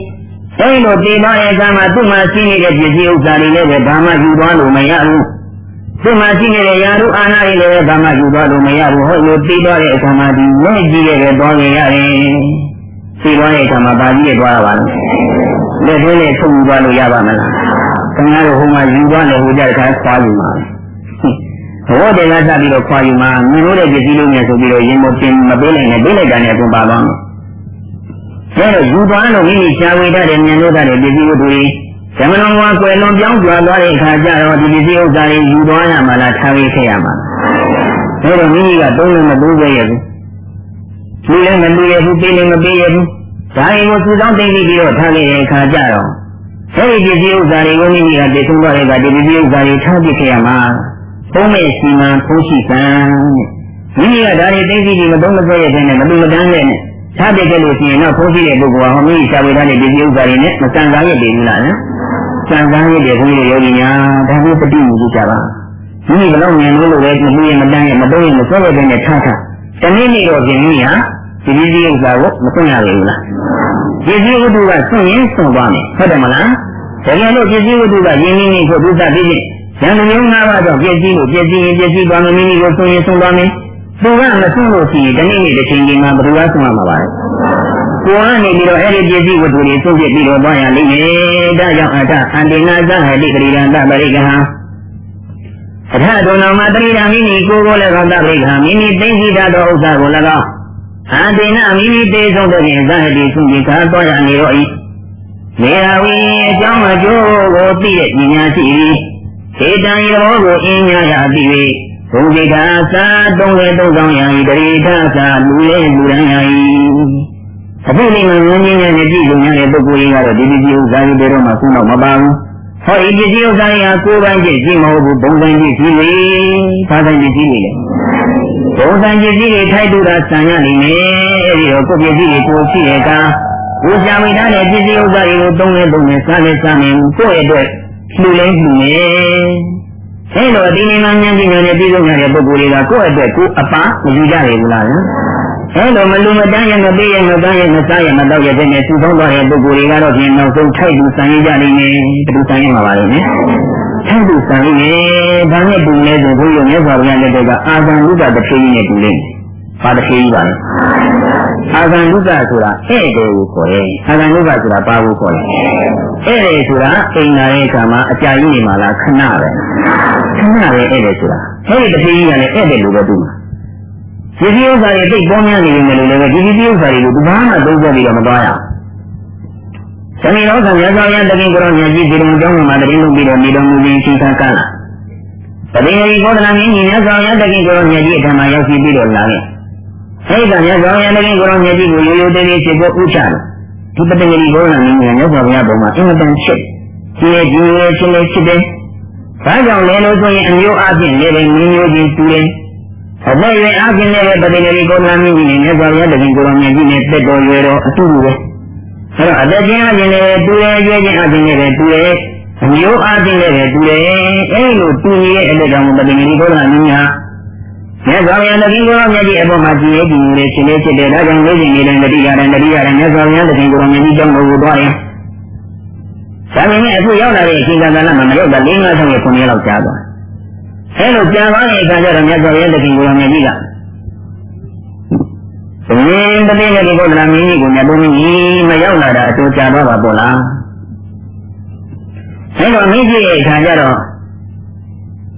။အဲဒီလိုတည်သွားတဲ့အခါမှာသူ့မှာရှိနေတဲ့ပစ္စည်းဥစ္စာတွေလည်းပဲဘာမှယူသွားလို့မရဘူး။သူ့မှာရှိနေတဲ့ယာရုအာနာတွေလည်းပဲဘာမှယူသွားလို့မရဘူး။ဟောလိုတည်သွားတဲ့အခါမှာဒီလက်ကြီးရဲ့သွားနေရတယ်။တည်သွားတဲ့အခါမှာဘာကြီးရဲ့သွားရပါလဲ။လက်သေးနဲ့ထုတ်ယူသွားလို့ရပါမလားခင်ဗျားတို့ဟိုမှာယူသွားလို့ဟိုကြတဲ့ခါခွာယူမှာ ဘောတယ်ကစပြီးတော့ခွာယူမှာမြင်လို့တဲ့ပစ္စည်းလုံးနဲ့ဆိုပြီးတော့ရင်မတင်မပေးနိုင်နဲ့ပေးလိုက်တာနဲ့အကုန်ပါသွားမယ်ဒါတော့ယူသွားလို့မိမိရှားဝေထားတဲ့မြင်လို့တဲ့ပစ္စည်းဝတ္ထုတွေဇမနောကကွယ်လွန်ပြောင်းကြွားသွားတဲ့အခါကျတော့ဒီပစ္စည်းဥစ္စာတွေယူသွားရမှာလားထားပေးခဲ့ရမှာဒါတော့မိမိကသုံးလို့မသုံးခဲ့ရဘူးလူလည်းမလူရဘူးပေးလည်းမပေးရဘူးဒါရင်ကိုသူဆောင်သိသိပြီးတော့ထားခဲ့တဲ့အခါကျတော့အဲဒီပစ္စည်းဥစ္စာတွေကိုမိမိကတည်ဆုံးသွားတဲ့ကဒီပစ္စည်းဥစ္စာတွေထားပစ်ခဲ့ရမှာ ဘုံးမဲ့စီမံဖုံးရှိကံမိမိကဒါတွေသိသိပြီးမသုံးမဆွဲရတဲ့နဲ့မလူမတန်းတဲ့နဲ့ထားပစ်ခဲ့လို့ရှိရင်တော့ဖုံးရှိတဲ့ပုဂ္ဂိုလ်ကဟောမိမိရှားဝေထားတဲ့ပစ္စည်းဥစ္စာတွေနဲ့မကံစားရည်ဘူးလားနော်ကံစားရည်တဲ့ဘုန်းကြီးယောဂီများဒါကိုပฏิမှုကြပါမိမိဘလောက်ဉာဏ်လို့လည်းမလူရမတန်းရမသုံးရမဆွဲရတဲ့နဲ့ထားထားတနေ့နေ့တော့ပြင်မိဟာဒီပစ္စည်းဥစ္စာကိုမဆွရရဘူးလားပစ္စည်းဝတ္ထုကဆွရင်ဆွသွားမယ်ဟုတ်တယ်မလားတကယ်လို့ပစ္စည်းဝတ္ထုကယင်းနေနေဖို့ဒုသပိစိ ဉာဏ်မျိုး၅ပါးတော့ပစ္စည်းကိုပစ္စည်းရင်ပစ္စည်းသွားမယ်မိမိကိုဆွရင်ဆွသွားမယ်သူကမဆွလို့ရှိရင်ဒီနေ့နေ့တစ်ချိန်ချိန်မှာဘယ်လိုဆွမှာမှာပါလဲကိုယ်ကနေပြီးတော့အဲ့ဒီပစ္စည်းဝတ္ထုတွေသုံးပြပြီးတော့သွားရလိမ့်မယ်ဒါကြောင့်အထအန္တိနာသဟတိကရိရန္တပရိကဟံအထဒုဏမတရိယာမိမိကိုယ်ကိုလည်းကောင်းတပရိကဟံမိမိသိသိတတ်သောဥစ္စာကိုလည်းကောင်းအတေနမိမိသေးဆုံးတဲ့ဇာတိသူကြီးကားတော်ရနေတော့ဤနေရာဝီအကြောင်းအကျိုးကိုသိတဲ့ဉာဏ်ရှိ၏ ဒေတံရောကိုအင်းညာရသည်၍ဘုံဒေတာသာတုံးလေတုံးဆောင်ရ၏တရိတာသာလူလေလူရန်ရ၏အခုဒီမှာငင်းငင်းနဲ့ကြည့်လို့ရတဲ့ပုဂ္ဂိုလ်ကြီးကတော့ဒီဒီကြီးဥစ္စာကြီးတွေတော့မှခုတော့မပါဘူးဟောဒီပစ္စည်းဥစ္စာကြီးဟာကိုယ်ပိုင်ကြည့်ရှိမဟုတ်ဘူးဘုံပိုင်ကြည့်ရှိလေဘာပိုင်ကြည့်ရှိလေဘုံဆိုင်ပစ္စည်းတွေထိုက်တူတာဆံရနိုင်မယ်အဲဒီတော့ကိုယ်ပစ္စည်းတွေကိုရှိတဲ့အခါကိုရှာမိထားတဲ့ပစ္စည်းဥစ္စာတွေကိုသုံးနေသုံးနေစားနေစားနေကိုယ့်အတွက် လှူလဲလှူနေအဲလိုဒီနေ့မှဉာဏ်ပညာနဲ့ပြည့်စုံတဲ့ပုဂ္ဂိုလ်တွေကကိုယ့်အတွက်ကိုယ်အပါမယူကြရဘူးလားအဲလိုမလူမတန်းရမပေးရမတန်းရမစားရမတော့ရတဲ့နဲ့သူ့သုံးသွားတဲ့ပုဂ္ဂိုလ်တွေကတော့ပြင်နောက်ဆုံးထိုက်သူဆံရကြနေတယ်ဘယ်လိုဆံရမှာပါလဲထိုက်သူဆံရနေဒါနဲ့ပူလဲဆိုဘုရားမြတ်စွာဘုရားလက်ထက်ကအာဇံလူကတစ်ခေကြီးနဲ့ပူလိမ့်မယ် ဘာတစ်ခေကြီးပါလဲအာဇံလူကဆိုတာဧည့်တယ်ကိုခေါ်တယ်အာဇံလူကဆိုတာဘာကိုခေါ်လဲဧည့်တယ်ဆိုတာအိမ်လာတဲ့အခါမှာအကြာကြီးနေမှာလားခဏပဲခဏပဲဧည့်တယ်ဆိုတာအဲ့ဒီတစ်ခေကြီးကလည်းဧည့်တယ်လို့ပဲတူမှာဒီဒီဥစ္စာတွေသိပေါများနေနေလို့လည်းဒီဒီဥစ္စာတွေကိုဒီဘာမှသုံးသက်ပြီးတော့မသွားရအောင်။ဇနီးတော်ကမြတ်စွာဘုရားတခင်ကိုရောမြတ်ကြီးဒီလိုကြောင်းမှာတရင်လုပ်ပြီးတော့နေတော်မူခြင်းရှိသကလာ။တတိယဤဘောဓနာမင်းကြီးမြတ်စွာဘုရားတခင်ကိုရောမြတ်ကြီးအထံမှာရောက်ရှိပြီးတော့လာခဲ့။ အဲဒီကမြတ်စွာဘုရားတခင်ကိုရောမြတ်ကြီးကိုရိုးရိုးသေးသေးဖြစ်ဖို့ဥချတယ်။ဒီပတ္တဂရီဘောဓနာမင်းကြီးမြတ်စွာဘုရားဘုံမှာအင်မတန်ချစ်။ဒီရဲ့ဒီရဲ့ချင်းလေးချစ်တယ်။ဒါကြောင့်လည်းလို့ဆိုရင်အမျိုးအချင်းလည်းမင်းမျိုးချင်းတူတယ်။အသက်ရွယ်အပြင်နဲ့ပတိနေကိုလာမင်းကြီးနဲ့မြတ်စွာဘုရားတခင်ကိုရောမြတ်ကြီးနဲ့တက်တော်ရွယ်တော်အတူတူပဲအဲတော့အသက်ချင်းအပြင်နဲ့တူရဲ့ရွယ်ချင်းအပြင်နဲ့တူရဲ့အမျိုးအပြင်နဲ့တူရဲ့အဲလိုတူရဲ့အလက်တော်ပတိနေကိုလာမင်းကြီး မြတ်စွာဘုရားတခင်ကိုရောမြတ်ကြီးအပေါ်မှာကြည်ရဲ့ဒီလိုရှင်လေးဖြစ်တယ်ဒါကြောင့်လေးစဉ်နေတဲ့တတိယရန်တတိယရန်မြတ်စွာဘုရားတခင်ကိုရောမြတ်ကြီးကြောင့်လို့သွားရင်ဒါပေမဲ့အခုရောက်လာတဲ့အချိန်ကာလမှာမရောက်တာ၄-၅-၆ရက်9ရက်လောက်ကြာသွားအဲလိုပြန်သွားတဲ့အခါကျတော့မြတ်စွာဘုရားတခင်ကိုယ်တော်မြတ်ကြီးကဘုရင်တတိယဒီဘုဒ္ဓနာမင်းကြီးကိုမြတ်ဘုန်းကြီးမရောက်လာတာအတူကြာတော့ပါပေါ့လားအဲတော့မင်းကြီးရဲ့အခါကျတော့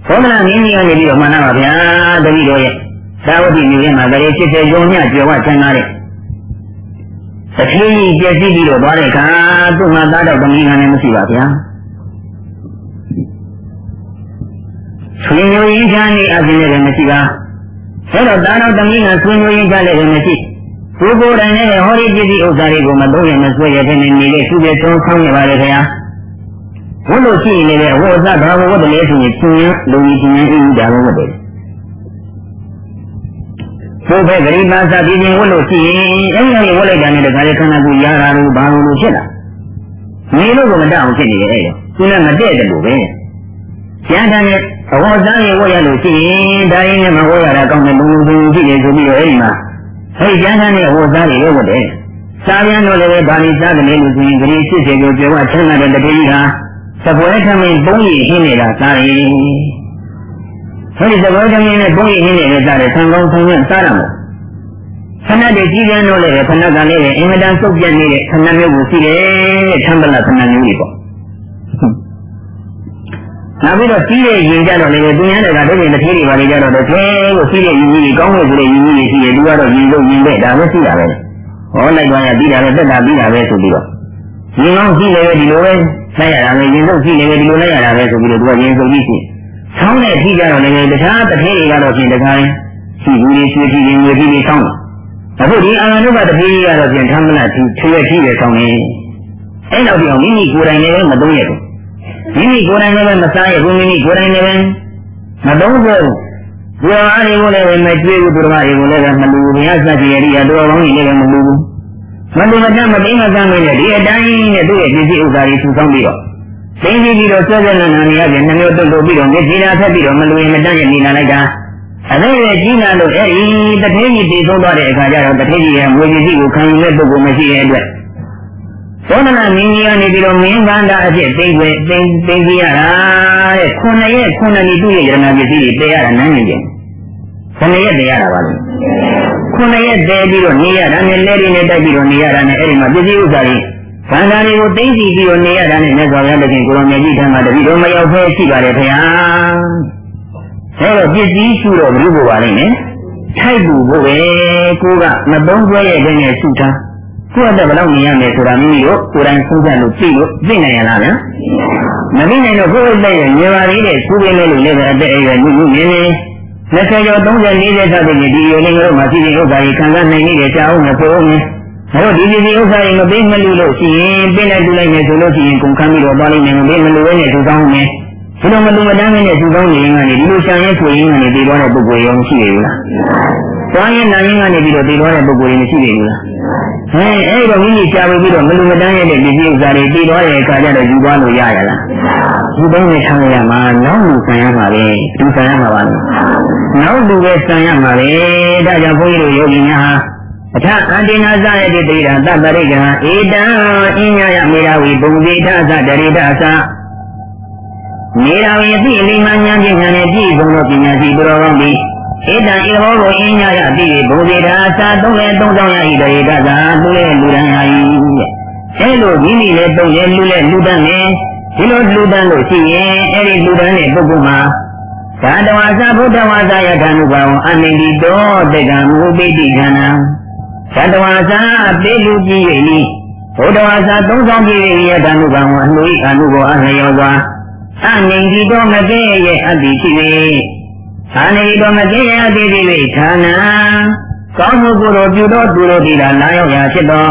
ဘုဒ္ဓနာမင်းကြီးကနေပြီးတော့မှန်ပါဗျာတတိတော်ရဲ့သာဝတိမြို့ရဲ့မှာကလေးဖြစ်တဲ့ယုံညကျော်ဝချမ်းသာတဲ့တတိယပြည့်စည်ပြီးတော့သွားတဲ့အခါသူ့မှာသားတော်သမီးကလည်းမရှိပါဗျာဆွေမျိုးရင်းချမ်းနေအပြင်လည်းမရှိပါအဲ့တော့သားတော်သမီးကဆွေမျိုးရင်းချလည်းမရှိကိုကိုယ်တိုင်နဲ့ဟောဒီပစ္စည်းဥစ္စာတွေကိုမသုံးရမဆွဲရတဲ့နေတဲ့သူတွေသုံးဆောင်ရပါတယ်ခင်ဗျာ ဝတ်လို့ရှိရင်လည်းဝတ်အစဘာဝတ်တယ်လဲဆိုရင်ရှင်ရင်လူကြီးရှင်ရင်အိဒါပဲဝတ်တယ်ဘုဘဲဂရိပါစာပြည်ချင်းဝတ်လို့ရှိရင်အဲ့ဒီဝတ်လိုက်တာနဲ့တခါလေခန္ဓာကိုယ်ရတာလို့ဘာလို့လို့ဖြစ်လာနေလို့ကမတအောင်ဖြစ်နေရဲ့အဲ့တော့သူလည်းမတည့်တယ်လို့ပဲကျန်တဲ့အဝတ်စားရေဝတ်ရလို့ရှိရင်ဒါရင်းနဲ့မဝတ်ရတာကောင်းတယ်လုံလုံလုံရှိတယ်ဆိုပြီးတော့အဲ့ဒီမှာအဲ့ဒီကျန်တဲ့အဝတ်စားရေဝတ်တယ်စားပြန်တော့လည်းဗာလိစားတယ်လို့ဆိုရင်ဂရိစစ်စေကိုပြောဝချမ်းသာတဲ့တတိယဟာ သပွဲထမင်းပုံးရည်ဟင်းနေတာစားရင်အဲဒီသပွဲထမင်းနဲ့ပုံးရည်ဟင်းနေတဲ့စားတယ်ဆံကောင်းဆံရစားရမှာခဏတည်းကြီးပြန်တော့လည်းခဏကလေးအင်မတန်စုပ်ပြတ်နေတဲ့ခဏမျိုးကိုရှိတယ်ထမ်းပလခဏမျိုးတွေပေါ့နောက်ပြီးတော့စီးတဲ့ရင်ကြတော့လည်းသူများတွေကတို့ရင်တစ်ထေးတွေပါလေကြတော့တစ်ထေးကိုစီးတဲ့ရင်ကြီးတွေကောင်းလို့ဆိုတဲ့ရင်ကြီးတွေရှိတယ်သူကတော့ရင်လို့ရင်တဲ့ဒါပဲရှိတာပဲဟောလိုက်သွားရပြီးတာပဲတက်တာပြီးတာပဲဆိုပြီးတော့ရင်ကောင်းရှိတယ်ဒီလိုပဲ လိုက်ရတာပဲရင်လို့ရှိတယ်ဒီလိုလိုက်ရတာပဲဆိုပြီးတော့သူကရင်စုပ်ပြီးရှိဆောင်းတဲ့အထိကြတော့လည်းတခြားတစ်ထေးတွေကတော့ဖြင့်တခါရင်ရှိဘူးလေးရှိရှိရင်မျိုးကြီးလေးဆောင်းတာအခုဒီအာရဏုပတစ်ထေးကြီးကတော့ဖြင့်ဓမ္မနာသူထွေရရှိတယ်ဆောင်းနေအဲ့တော့ဒီအောင်မိမိကိုယ်တိုင်လည်းမသုံးရဘူးမိမိကိုယ်တိုင်လည်းမစားရဘူးမိမိကိုယ်တိုင်လည်းမသုံးဘူးဘုရားအားတွေကိုလည်းမကြွေးဘူးဘုရားတွေကိုလည်းမလူဘူးဘုရားစသည်ရိယာတော်ကောင်းကြီးလည်းမလူဘူး မလူမတတ်မသိမကမ်းမနဲ့ဒီအတိုင်းနဲ့သူ့ရဲ့ပစ္စည်းဥစ္စာတွေထူဆောင်းပြီးတော့သိသိပြီးတော့ဆွဲဆွဲလန်းလန်းနေရပြန်နှမျိုးတုတ်တုတ်ပြီးတော့မျက်စိလာဖက်ပြီးတော့မလူရင်မတတ်ရနေလာလိုက်တာအဲ့ဒါရဲ့ကြီးလာလို့အဲ့ဒီတထေးကြီးတည်ဆုံးသွားတဲ့အခါကျတော့တထေးကြီးရဲ့ငွေပစ္စည်းကိုခံယူတဲ့ပုဂ္ဂိုလ်မရှိတဲ့အတွက်သောဏနာမင်းကြီးကနေပြီးတော့မင်းကန္တာအဖြစ်သိွယ်သိသိကြရတာတဲ့ခုနှစ်ရက်ခုနှစ်နှစ်သူ့ရဲ့ယရဏပစ္စည်းတွေတည်ရတာနန်းနေတယ် ခုနှစ်ရက်တည်ရတာပါလို့ခုနှစ်ရက်တည်ပြီးတော့နေရတာနဲ့လဲရင်းနဲ့တိုက်ပြီးတော့နေရတာနဲ့အဲ့ဒီမှာပစ္စည်းဥစ္စာတွေခန္ဓာတွေကိုသိသိပြီးတော့နေရတာနဲ့မြတ်စွာဘုရားတခင်ကိုရောင်မြတ်ကြီးထံမှာတပိတော့မရောက်ဖဲရှိပါတယ်ခင်ဗျာအဲ့တော့ပစ္စည်းရှုတော့ဘုရားပါလိမ့်မယ်ထိုက်ဘူးဘုပဲကိုကမသုံးဆွဲရဲ့တဲ့နဲ့ရှုထားကိုယ့်အတွက်ဘယ်လောက်မြင်ရမယ်ဆိုတာမိမိတို့ကိုယ်တိုင်ဆုံးဖြတ်လို့သိလို့သိနိုင်ရလားဗျာမသိနိုင်တော့ကိုယ့်အတွက်ရဲ့မြင်ပါသေးတဲ့ကိုယ်ပင်လေးလို့လည်းပဲအသက်အရွယ်မြင့်မြင့်မြင်နေ 20ကျော်30 40ဆက်တဲ့ဒီလိုလေးတို့မှရှိတဲ့ဥစ္စာကြီးခံစားနိုင်နေတဲ့ကြာအောင်မဆိုးဘူးအဲတော့ဒီဒီဒီဥစ္စာတွေမပေးမလို့လို့ရှိရင်ပြင်းလိုက်တူလိုက်နေဆိုလို့ရှိရင်ကုန်ခန်းပြီးတော့သွားလိမ့်မယ်မပေးမလို့ပဲနဲ့ထူကောင်းမယ်ဒီလိုမလူမတန်းနဲ့ထူကောင်းနေရင်ကနေဒီလိုရှာရဲဆိုရင်ကနေတည်သွားတဲ့ပုဂ္ဂိုလ်ရောမရှိရဘူးလား သွားရင်နာရင်ကနေပြီးတော့တည်သွားတဲ့ပုဂ္ဂိုလ်ရောမရှိရဘူးလားအဲအဲ့တော့မိမိရှားပြီးတော့မလူမတန်းရဲ့ဒီဒီဥစ္စာတွေတည်သွားတဲ့အခါကျတော့ယူသွားလို့ရရလားယူတိုင်းနဲ့ထားရမှာနောက်လူဆံရမှာပဲသူဆံရမှာပါလို့နောက်လူပဲဆံရမှာပဲဒါကြောင့်ဘုန်းကြီးတို့ယောဂီများဟာအထအန္တိနာဇယတိတိရာသဗ္ဗရိကံဧတံအညယမေရဝိဘုံဇေထသတရိဒသမေရဝိအသိအလိမ္မာဉာဏ်ဖြင့်ဉာဏ်နဲ့ပြည့်စုံသောပညာရှိသူတော်ကောင်းသည် ဧတံဧဟောကိုအညယတိဘုံဇေထသာသုံးလေသုံးဆောင်ရ၏တရိဒသသူလေလူရန်ရ၏အဲလိုမိမိလည်းသုံးလေလူလေလူတန်းနေဒီလိုလူတန်းလို့ရှိရင်အဲ့ဒီလူတန်းတဲ့ပုဂ္ဂိုလ်မှာသာတဝါသဗုဒ္ဓဝါစာယထာနုဘာဝအနိတိတောတေကမူပိတိခန္ဓာသတ္တဝါသာပေလူကြည့်၏ဘုဒ္ဓဝါစာသုံးဆောင်ပြည့်၏ယတနုကံဝအလှ၏အနုဘောအလျောစွာအငြိမ်ဒီတော်မကဲ့ရဲ့အတ္တိရှိ၏ အာနေတော်မကဲ့ရဲ့အတ္တိရှိ၏ဌာနကောင်းမှုကိုယ်တော်ပြုတော်သူတို့ဒီလာလာရောက်ရာဖြစ်သော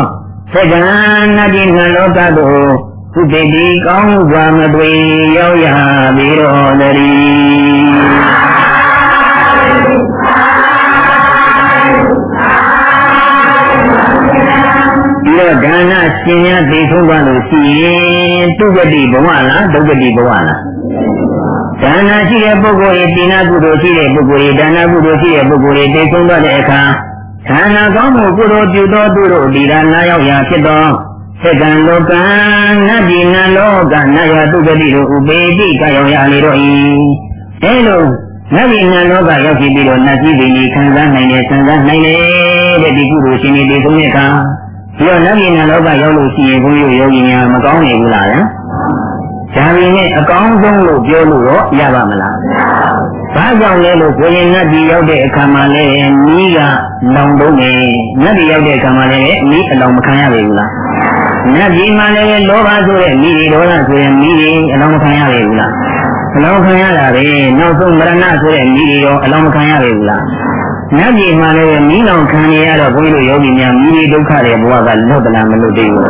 သက္ကံနတိငလောကသို့ဥပ္ပေတိကောင်းမှုစွာမသွေရောက်ရပြီတော်တည်းတော့ဒါနရှင်များသိဆုံးသွားလို့ရှိရင်တုဂတိဘဝလားဒုက္ခတိဘဝလား ဒါနရှိတဲ့ပုဂ္ဂိုလ်ရဲ့တိနာကုသိုလ်ရှိတဲ့ပုဂ္ဂိုလ်ရဲ့ဒါနကုသိုလ်ရှိတဲ့ပုဂ္ဂိုလ်ရဲ့သိဆုံးသွားတဲ့အခါဒါနကောင်းမှုကုသိုလ်ပြုသောသူတို့ဒီလာနာရောက်ရာဖြစ်သောသက္ကံလောကနတ်ပြည်နတ်လောကနတ်ရတုဂတိတို့ဥပေတိကရောက်ရလေတော့၏အဲလိုနတ်ပြည်နတ်လောကရောက်ပြီးတော့နတ်ကြီးတွေခံစားနိုင်တယ်ခံစားနိုင်တယ်တဲ့တဲ့ဒီကုသိုလ်ရှင်တွေဒီကုန်းတဲ့အခါပြီးတော့နတ်ပြည်နတ်လောကရောက်လို့ရှိရင်ဘုန်းကြီးယောဂီများမကောင်းနိုင်ဘူးလားဗျာ ဒါပေမဲ့အကောင်းဆုံးလို့ပြောလို့တော့ရပါမလား ဘာကြောင့်လဲလို့ကိုရင်နတ်ပြည်ရောက်တဲ့အခါမှာလည်းမိကလောင်တုံးနေနတ်ပြည်ရောက်တဲ့အခါမှာလည်းမိအလောင်မခံရပေဘူးလားနတ်ပြည်မှာလည်းလောဘဆိုတဲ့မိတွေဒေါသဆိုတဲ့မိတွေအလောင်မခံရပေဘူးလားအလောင်ခံရတာပဲနောက်ဆုံးမရဏဆိုတဲ့မိတွေရောအလောင်မခံရပေဘူးလားနတ်ပြည်မှာလည်းမိလောင်ခံရတော့ဘုန်းကြီးတို့ယောဂီများမိတွေဒုက္ခတွေဘဝကလွတ်တလားမလွတ်သေးဘူး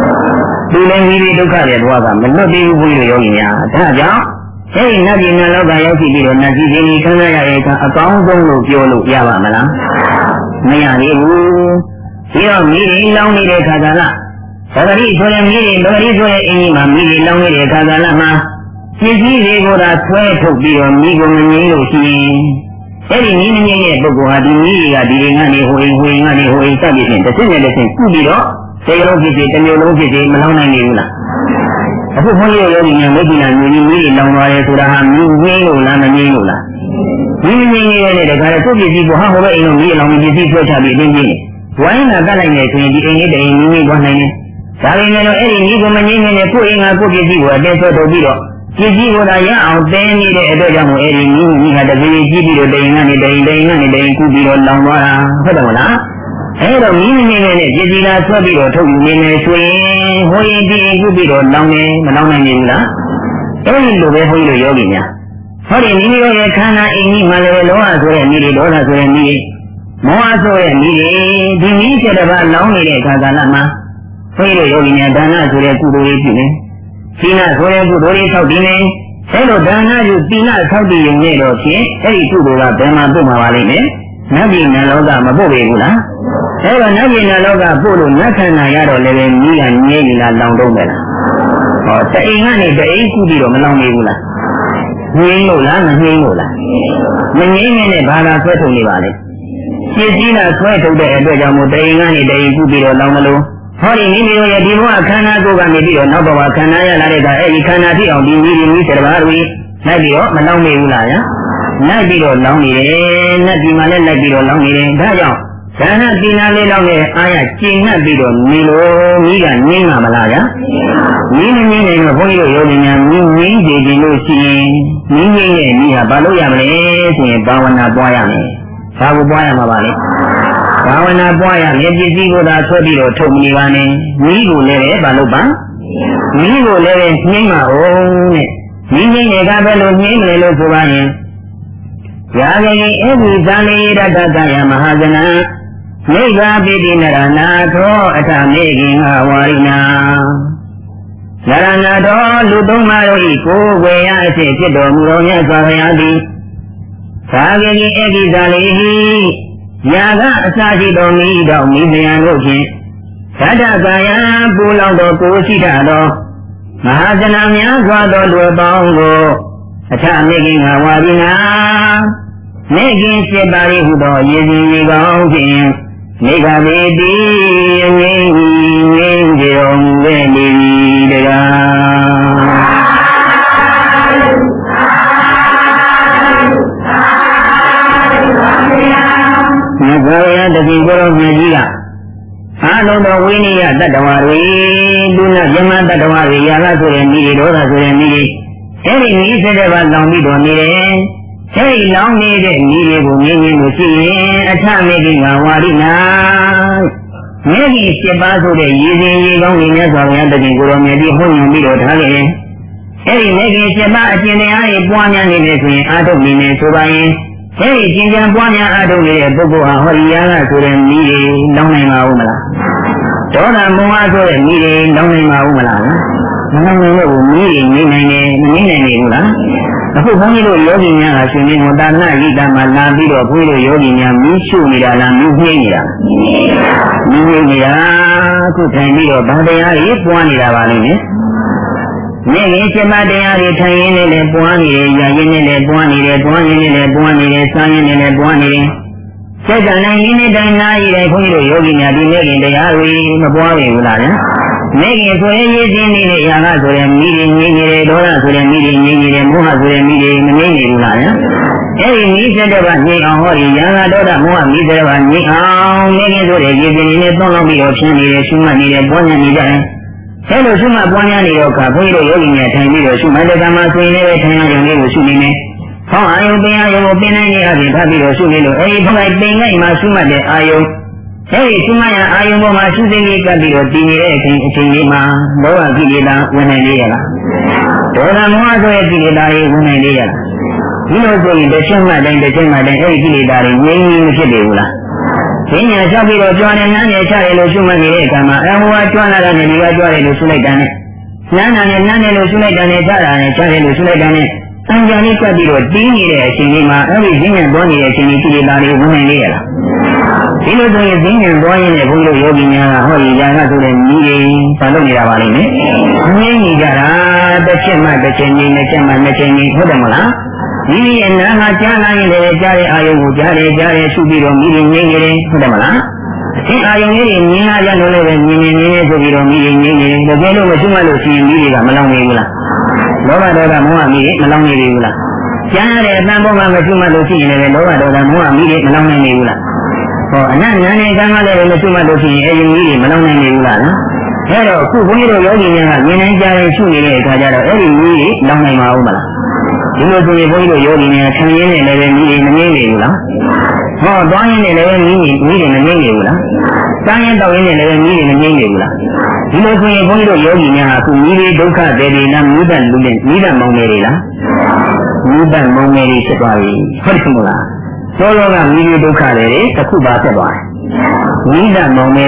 သူလည်းမိတွေဒုက္ခတွေဘဝကမလွတ်သေးဘူးဘုန်းကြီးတို့ယောဂီများဒါကြောင့် အဲဒီနတ်ပြည်နတ်လောကရောက်ရှိပြီးတော့နတ်ကြီးကြီးခံရရတဲ့အခါအကောင်းဆုံးလို့ပြောလို့ရပါမလားမရသေးဘူးဒီတော့မိတွေလောင်နေတဲ့ခါကလားသတိဆိုတဲ့မိတွေဒဂရီဆိုတဲ့အင်းကြီးမှာမိတွေလောင်နေတဲ့ခါကလားမှာပစ္စည်းတွေကိုသာဆွဲထုတ်ပြီးတော့မိကိုမငြိမ်းလို့ရှိရင်အဲ့ဒီမိမငြိမ်းတဲ့ပုဂ္ဂိုလ်ဟာဒီမိတွေကဒီတွေကနေဟိုရင်ဟိုရင်ကနေဟိုရင်စသဖြင့်တစ်စစ်နဲ့တစ်စစ်ကုပြီးတော့စေလုံးဖြစ်စေတစ်မျိုးလုံးဖြစ်စေမလောင်နိုင်ဘူးလား အခုဘုန်းကြီးရောဒီညာမိတ်ကြီးနာမျိုးကြီးမိတွေလောင်သွားတယ်ဆိုတာဟာမိငြိမ်းလို့လားမငြိမ်းလို့လားမိမငြိမ်းနေတဲ့တခါတော့ကိုယ့်ပစ္စည်းကိုဟာဟိုဘက်အိမ်လုံးမိအလောင်ပစ္စည်းဆွဲချပြီးအင်းကြီးနေဝိုင်းလာကတ်လိုက်နေဆိုရင်ဒီအိမ်လေးတအိမ်မိမိသွားနိုင်တယ်ဒါပေမဲ့လို့အဲ့ဒီမိကိုမငြိမ်းနေတဲ့ကိုယ့်အိမ်ကကိုယ့်ပစ္စည်းကိုအတင်းဆွဲထုတ်ပြီးတော့ပစ္စည်းကိုသာရအောင်တင်းနေတဲ့အတွက်ကြောင့်မို့အဲဒီမိမိကတပည့်ကြည့်ပြီးတော့တိမ်ကနေတိမ်တိမ်ကနေတိမ်ကူပြီးတော့လောင်သွားတာဟုတ်တယ်မလား အဲတော့မိမိနဲ့နဲ့ပစ္စည်းလားဆွဲပြီးတော့ထုတ်ယူနေနေဆိုရင်ဟိုရင်ဒီကူပြီးတော့လောင်နေမလောင်နိုင်ဘူးလားအဲဒီလိုပဲဘုန်းကြီးတို့ယောဂီများဟောဒီမိမိတို့ရဲ့ခန္ဓာအိမ်ကြီးမှလည်းလောဟဆိုတဲ့မိတွေဒေါသဆိုတဲ့မိတွေမောဟဆိုတဲ့မိတွေဒီမိစေတပါလောင်နေတဲ့အခါကာလမှာဘုန်းကြီးတို့ယောဂီများဒါနဆိုတဲ့ကုသိုလ်လေးပြုနေသီလဆိုတဲ့ကုသိုလ်လေးဆောက်တည်နေအဲလိုဒါနပြုသီလဆောက်တည်ရင်လည်းတော့ဖြင့်အဲ့ဒီကုသိုလ်ကဘယ်မှာပို့မှာပါလိမ့်မယ် နတ်ပြည်နတ်လောကမပို့ပေဘူးလားအဲတော့နတ်ပြည်နတ်လောကပို့လို့နတ်ခန္ဓာရတော့လည်းပဲမိကငြိမ့်နေတာလောင်တော့မယ်လားဟောတအိမ်ကနေတအိမ်ကုပြီးတော့မလောင်နေဘူးလားငြိမ့်လို့လားမငြိမ့်လို့လားမငြိမ့်နဲ့ဘာသာဆွဲထုတ်နေပါလေပြည့်စည်တာဆွဲထုတ်တဲ့အတွက်ကြောင့်မို့တအိမ်ကနေတအိမ်ကုပြီးတော့လောင်မလို့ဟောဒီမိမိတို့ရဲ့ဒီဘဝခန္ဓာကိုယ်ကနေပြီးတော့နောက်ဘဝခန္ဓာရလာတဲ့ကအဲ့ဒီခန္ဓာဖြစ်အောင်ဒီမိမိမိစေတပါးတွေလိုက်ပြီးတော့မလောင်နေဘူးလားဗျာ လိုက်ပြီးတော့လောင်နေတယ်နတ်ဒီမှာလည်းလိုက်ပြီးတော့လောင်နေတယ်ဒါကြောင့်ဒါနတိနာလေးလောင်းတဲ့အာရကျင့်နှပ်ပြီးတော့နေလို့မိကငင်းမှာမလားဗျာငင်းနေနေတော့ဘုန်းကြီးတို့ယောဂီများငင်းငင်းကြည်ကြည်လို့ရှိရင်ငင်းငင်းရဲ့မိဟာဘာလို့ရမလဲဆိုရင်ဘာဝနာပွားရမယ်ဘာကိုပွားရမှာပါလဲဘာဝနာပွားရမြေပစ္စည်းကိုသာဆွဲပြီးတော့ထုတ်မနေပါနဲ့မိကိုလည်းပဲဘာလို့ပါမိကိုလည်းပဲနှိမ့်ပါဦးတဲ့မိငင်းတွေကဘယ်လိုနှိမ့်မလဲလို့ဆိုပါရင် ရာဂိအဲ့ဒီသံလေရတ္တကယမဟာဇနံနိဗ္ဗာပိတိနရဏသောအထမေခင်ဟဝါရိနာနရဏတော်လူသုံးပါးတို့ဤကိုယ်ဝေရအဖြစ်ဖြစ်တော်မူတော်မြတ်စွာဘုရားသည်သာဂိအဲ့ဒီသံလေဟိယာကအစာရှိတော်မူတော်မိမယံတို့ဖြင့်သတ္တကာယပူလောင်တော်ကိုရှိတတ်သောမဟာဇနာများစွာသောလူပေါင်းကို အထမေခင်ဟဝါရိနာမေခင်စေပါရိဟုသောယေစီရေကောင်းဖြင့်မိဂဗေတိအငိမ့်ငိမ့်ကြုံခဲ့နေတကားမြတ်စွာဘုရားတတိကိုယ်တော်မြတ်ကြီးကအာလုံးတော်ဝိနည်းတတ္တဝါတွေလူနာဇမတတ္တဝါတွေရာဂဆိုတဲ့မိတွေဒေါသဆိုတဲ့မိတွေ အဲ့ဒီမိစေတဲ့ဘာလောင်ပြီးတော်နေတယ်အဲဒီလောင်းနေတဲ့မိတွေကိုမြင်မြင်လို့ရှိရင်အထမေကိငါဝါရိနာမြေကြီး7ပါးဆိုတဲ့ရည်စင်ရေကောင်းတွေနဲ့ဆိုရင်တတိကိုရောမြည်ပြီးဟောညွန်ပြီးတော့ထားခဲ့ရင်အဲဒီမြေကြီး7ပါးအကျင့်တရားတွေပွားများနေတယ်ဆိုရင်အာထုပ်နေနေဆိုပါရင်အဲဒီကျင့်ကြံပွားများအာထုပ်နေတဲ့ပုဂ္ဂိုလ်ဟာဟောဒီယာကဆိုတဲ့မိတွေလောင်းနိုင်ပါဦးမလားဒေါသမောဟဆိုတဲ့မိတွေလောင်းနိုင်ပါဦးမလား မလောင်းနိုင်လို့မိတွေနေနိုင်တယ်မနေနိုင်ဘူးလားအခုဘုန်းကြီးတို့ယောဂီများကရှင်မင်းသာသနာ့ဂိတမှာလာပြီးတော့ဘုန်းကြီးတို့ယောဂီများမီးရှို့နေတာလားမီးနှိမ့်နေတာမီးနှိမ့်နေတာအခုထိုင်ပြီးတော့ဗာတရားကြီးပွားနေတာပါလိမ့်မယ်နေရင်စမတရားတွေထိုင်ရင်းနဲ့လည်းပွားနေတယ်၊ရရင်နဲ့လည်းပွားနေတယ်၊ပွားရင်းနဲ့လည်းပွားနေတယ်၊စားရင်းနဲ့လည်းပွားနေတယ်။စက္ကန့်နဲ့မိနစ်တိုင်းနာရီတိုင်းဘုန်းကြီးတို့ယောဂီများဒီနေ့ခင်တရားတွေမပွားဘူးလားဗျာ။ မနေခင်ဆိုရင်ရည်စင်းနေတဲ့ຢာကဆိုရင်မိတွေငြိမ့်နေတယ်ဒေါသဆိုရင်မိတွေငြိမ့်နေတယ်မောဟဆိုရင်မိတွေမငြိမ့်နေဘူးလားဗျာအဲဒီမိစတဲ့ဘာငြိမ့်အောင်ဟောဒီຢာကဒေါသမောဟမိတဲ့ဘာငြိမ့်အောင်နေခင်ဆိုတဲ့ရည်စင်းနေနဲ့သုံးလောက်ပြီးတော့ဖြစ်နေတယ်ရှုမှတ်နေတယ်ပွားများနေကြတယ်အဲလိုရှုမှတ်ပွားများနေတော့ကဘုန်းကြီးတို့ယောဂီများထိုင်ပြီးတော့ရှုမှတ်တဲ့ကံမှာဆိုရင်လည်းထိုင်ရရုံလေးကိုရှုနေနေဟောအာယုပင်အာယုကိုပင်နိုင်နေအပြင်ထားပြီးတော့ရှုနေလို့အဲဒီဘုရားပင်ငိုက်မှာရှုမှတ်တဲ့အာယု အဲဒီရှုမှတ်ရအာယုပေါ်မှာရှုစိတ်လေးကပ်ပြီးတော့တည်နေတဲ့အချိန်အချိန်လေးမှာလောဘကိလေသာဝင်နိုင်လေရလားဒေါသမောဟဆိုတဲ့ကိလေသာတွေဝင်နိုင်လေရလားဒီလိုဆိုရင်တစ်ချက်မှတိုင်းတစ်ချက်မှတိုင်းအဲဒီကိလေသာတွေငြိမ်းငြိမ်းမဖြစ်နေဘူးလားပညာလျှောက်ပြီးတော့ကြွားနေနန်းနေချတယ်လို့ရှုမှတ်နေတဲ့အခါမှာအဟောကြွားလာတဲ့နေဒီကကြွားတယ်လို့ရှုလိုက်တာနဲ့နန်းနာနဲ့နန်းတယ်လို့ရှုလိုက်တာနဲ့ချတာနဲ့ချတယ်လို့ရှုလိုက်တာနဲ့ အံကြံလေးကပ်ပြီးတော့တင်းနေတဲ့အချိန်လေးမှာအဲ့ဒီဈဉ္ဉံသွားနေတဲ့အချိန်လေးကြည့်ရတာလေးဝင်နိုင်လေရလားဒီလိုဆိုရင်ဈဉ္ဉံသွားရင်လည်းဘုန်းကြီးတို့ယောဂီများကဟောဒီຢာကဆိုတဲ့ညီတွေဘာလုပ်နေတာပါလိမ့်မယ်ငြိမ့်နေကြတာတစ်ချက်မှတစ်ချိန်ကြီးနှစ်ချက်မှနှစ်ချိန်ကြီးဟုတ်တယ်မလားမိမိရဲ့နာဟာကြားလာရင်လည်းကြားတဲ့အာယုကိုကြားတယ်ကြားတယ်ရှုပြီးတော့မိမိငြိမ့်နေတယ်ဟုတ်တယ်မလား ဒီအာယုံလေးတွေမြင်ရကြလို့လည်းပဲမြင်မြင်နေနေဆိုပြီးတော့မိမိငြိမ့်နေတယ်တကယ်လို့မရှိမှလို့ရှိရင်မိတွေကမလောင်နေဘူးလားလောဘဒေါသမောဟမိတွေမလောင်နေဘူးလားကြားရတဲ့အတန်ပေါ်မှာမရှိမှလို့ရှိရင်လည်းလောဘဒေါသမောဟမိတွေမလောင်နိုင်နေဘူးလားဟောအနတ်ဉာဏ်နဲ့ကံကလည်းမရှိမှလို့ရှိရင်အဲဒီမိတွေမလောင်နိုင်နေဘူးလားနော်အဲတော့အခုဘုန်းကြီးတို့ယောဂီများကမြင်နိုင်ကြရင်ရှုနေတဲ့အခါကျတော့အဲ့ဒီမိတွေလောင်နိုင်မှာဟုတ်မလား ဒီလိုဆိုရင်ဘုန်းကြီးတို့ယောဂီများခံရင်းနဲ့လည်းမိတွေမငြိမ့်နေဘူးလားဟောသွားရင်းနဲ့လည်းမိမိမိတွေမငြိမ့်နေဘူးလားစားရင်တောက်ရင်းနဲ့လည်းမိတွေမငြိမ့်နေဘူးလားဒီလိုဆိုရင်ဘုန်းကြီးတို့ယောဂီများအခုမိတွေဒုက္ခတွေတွေနာမိဒတ်လူနဲ့မိဒတ်မောင်တွေတွေလားမိဒတ်မောင်တွေဖြစ်သွားပြီဟုတ်တယ်မလားသောလောကမိတွေဒုက္ခတွေတစ်ခုပါဖြစ်သွားတယ်မိဒတ်မောင်တွေ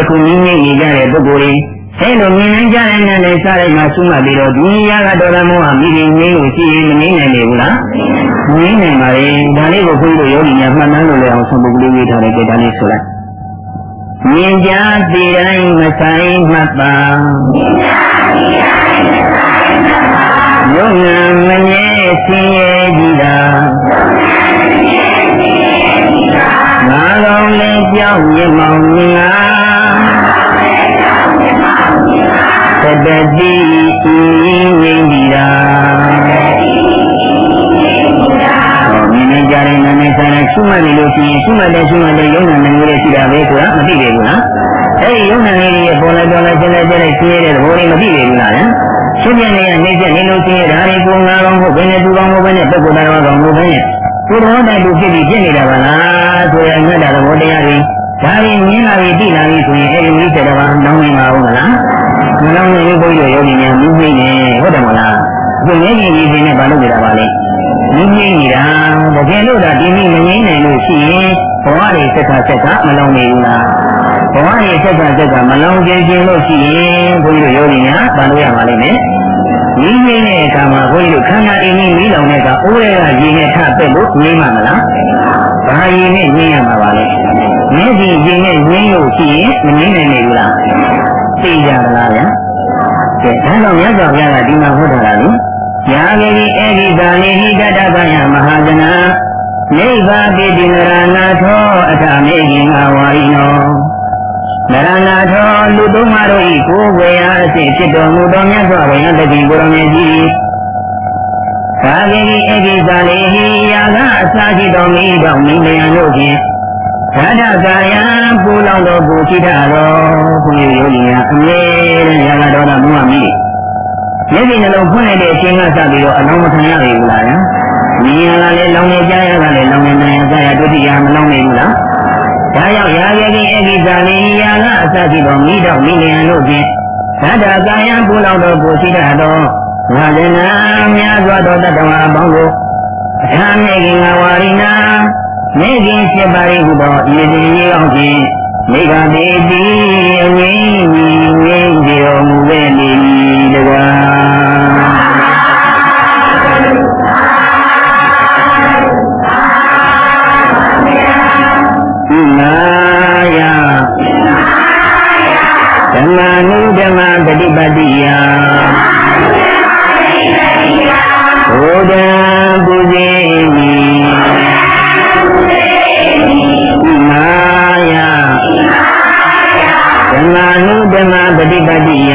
အခုငြိမ့်နေကြတဲ့ပုဂ္ဂိုလ်တွေ အဲလိုမြင်နိုင်ကြတဲ့နဲ့လည်းစားလိုက်မှဆုမှတ်ပြီးတော့ဒီရာကတော်ရမောဟမိခင်ငင်းလို့ရှိရင်မငင်းနိုင်နေဘူးလားငင်းနိုင်ပါလေဒါလေးကိုခွင့်လို့ယောဂီများမှတ်မှန်းလို့လည်းအောင်ဆုံးပုဂ္ဂလိဝေထားတဲ့ကြဒါလေးဆိုလိုက်မြင်ကြသိတိုင်းမဆိုင်မှတ်ပါယုံနာမမြဲဆင်းရဲကြည်တာငါကောင်လည်းကြောက်မြမောင်ငါ တ္တိဤငြိမ့်ဒီတာဟောမြင်နေကြတဲ့နာမည်ဆိုင်တဲ့ရှုမှတ်နေလို့ရှိရင်ရှုမှတ်တဲ့ရှုမှတ်တဲ့ယုံနာနေမျိုးတွေရှိတာပဲဆိုတာမသိသေးဘူးလားအဲဒီယုံနာလေးတွေပေါ်လာပေါ်လာကျင်းလိုက်ကျင်းလိုက်ရှင်းရတဲ့သဘောလေးမသိသေးဘူးလားရှင်းပြနေရနေချက်နေလို့ရှိရင်ဒါတွေကိုငါကောင်ဟုတ်ဘယ်နဲ့သူကောင်ဟုတ်ဘယ်နဲ့ပုဂ္ဂိုလ်တော်ကောင်ဟုတ်ဘယ်နဲ့ကိုယ်တော်တိုင်သူဖြစ်ပြီးဖြစ်နေတာပါလားဆိုရငတ်တာသဘောတရားတွေဒါရင်မြင်လာပြီးသိလာပြီးဆိုရင်အဲဒီမိစ္ဆေတဘာနောင်းနေမှာဟုတ်မလား မနောင်းနေဘုရားယောဂီများမြင်နေဟုတ်တယ်မလားဒီမျက်ကြည့်ကြီးနဲ့ဘာလုပ်နေတာပါလဲမြင်နေနေတာတကယ်လို့ဒါဒီမိမငြိမ်းနိုင်လို့ရှိရင်ဘဝတွေစက်ကစက်ကမလောင်နေဘူးလားဘဝတွေစက်ကစက်ကမလောင်ကျင်ခြင်းလို့ရှိရင်ဘုရားယောဂီများဘာလို့ရပါလိမ့်မယ်မိငိမ့်တဲ့အခါမှာဘုန်းကြီးတို့ခန္ဓာအင်းကြီးမိလောင်တဲ့အခါအိုးရဲကရေနဲ့ထပက်လို့ငိမ့်မှာမလားဘာရေနဲ့ငိမ့်ရမှာပါလဲမျက်စိရေနဲ့ငိမ့်လို့ရှိရင်မငိမ့်နိုင်ဘူးလား သိကြလားဗျာကဲဒါတော့မြတ်စွာဘုရားကဒီမှာဟောထားတာလေယာဂေဒီအေဒီသာနိဟိတတပယမဟာဇနာနိဗ္ဗာပိတိနရဏသောအထမေခင်ငါဝါရိနောနရဏသောလူသုံးပါးတို့ဤကိုယ်ဝေယအစစ်ဖြစ်တော်မူသောမြတ်စွာဘုရားတတိကိုယ်တော်မြတ်ကြီးသာဂေဒီအေဒီသာနိဟိယာကအစာရှိတော်မူသောမိမယံတို့ဖြင့် ဓာတကာယံပူလောင်တော်ပူရှိတာတော်ဘုရားယောဂီများအမြဲတမ်းရာဂဒေါသမောဟမိမျက်စိနှလုံးဖွင့်လိုက်တဲ့အချိန်ကစပြီးတော့အလုံးမခံရဘူးလားညာ။မြင်ရတာလည်းလောင်နေကြရတာလည်းလောင်နေနိုင်ရကြရဒုတိယမလောင်နေဘူးလား။ဒါကြောင့်ရာဂတိအကိစ္စလေးရာကအစရှိသောမိတော့မိလျံတို့ဖြင့်ဓာတကာယံပူလောင်တော်ပူရှိတာတော်ငါလည်းနာများစွာသောတတ္တဝါအပေါင်းကိုအထာမေခင်ငါဝါရိနာ မေခင်ဖြစ်ပါရိဟုသောဤတိရေအောင်ဖြင့်မိဂမေတိအငိမ့်ကြီးငိမ့်ကြတော်မူခဲ့လေတကားနာယဓမ္မနုဓမ္မပฏิပတ္တိယ ဓမ္မနုဓမ္မပฏิပတ္တိယ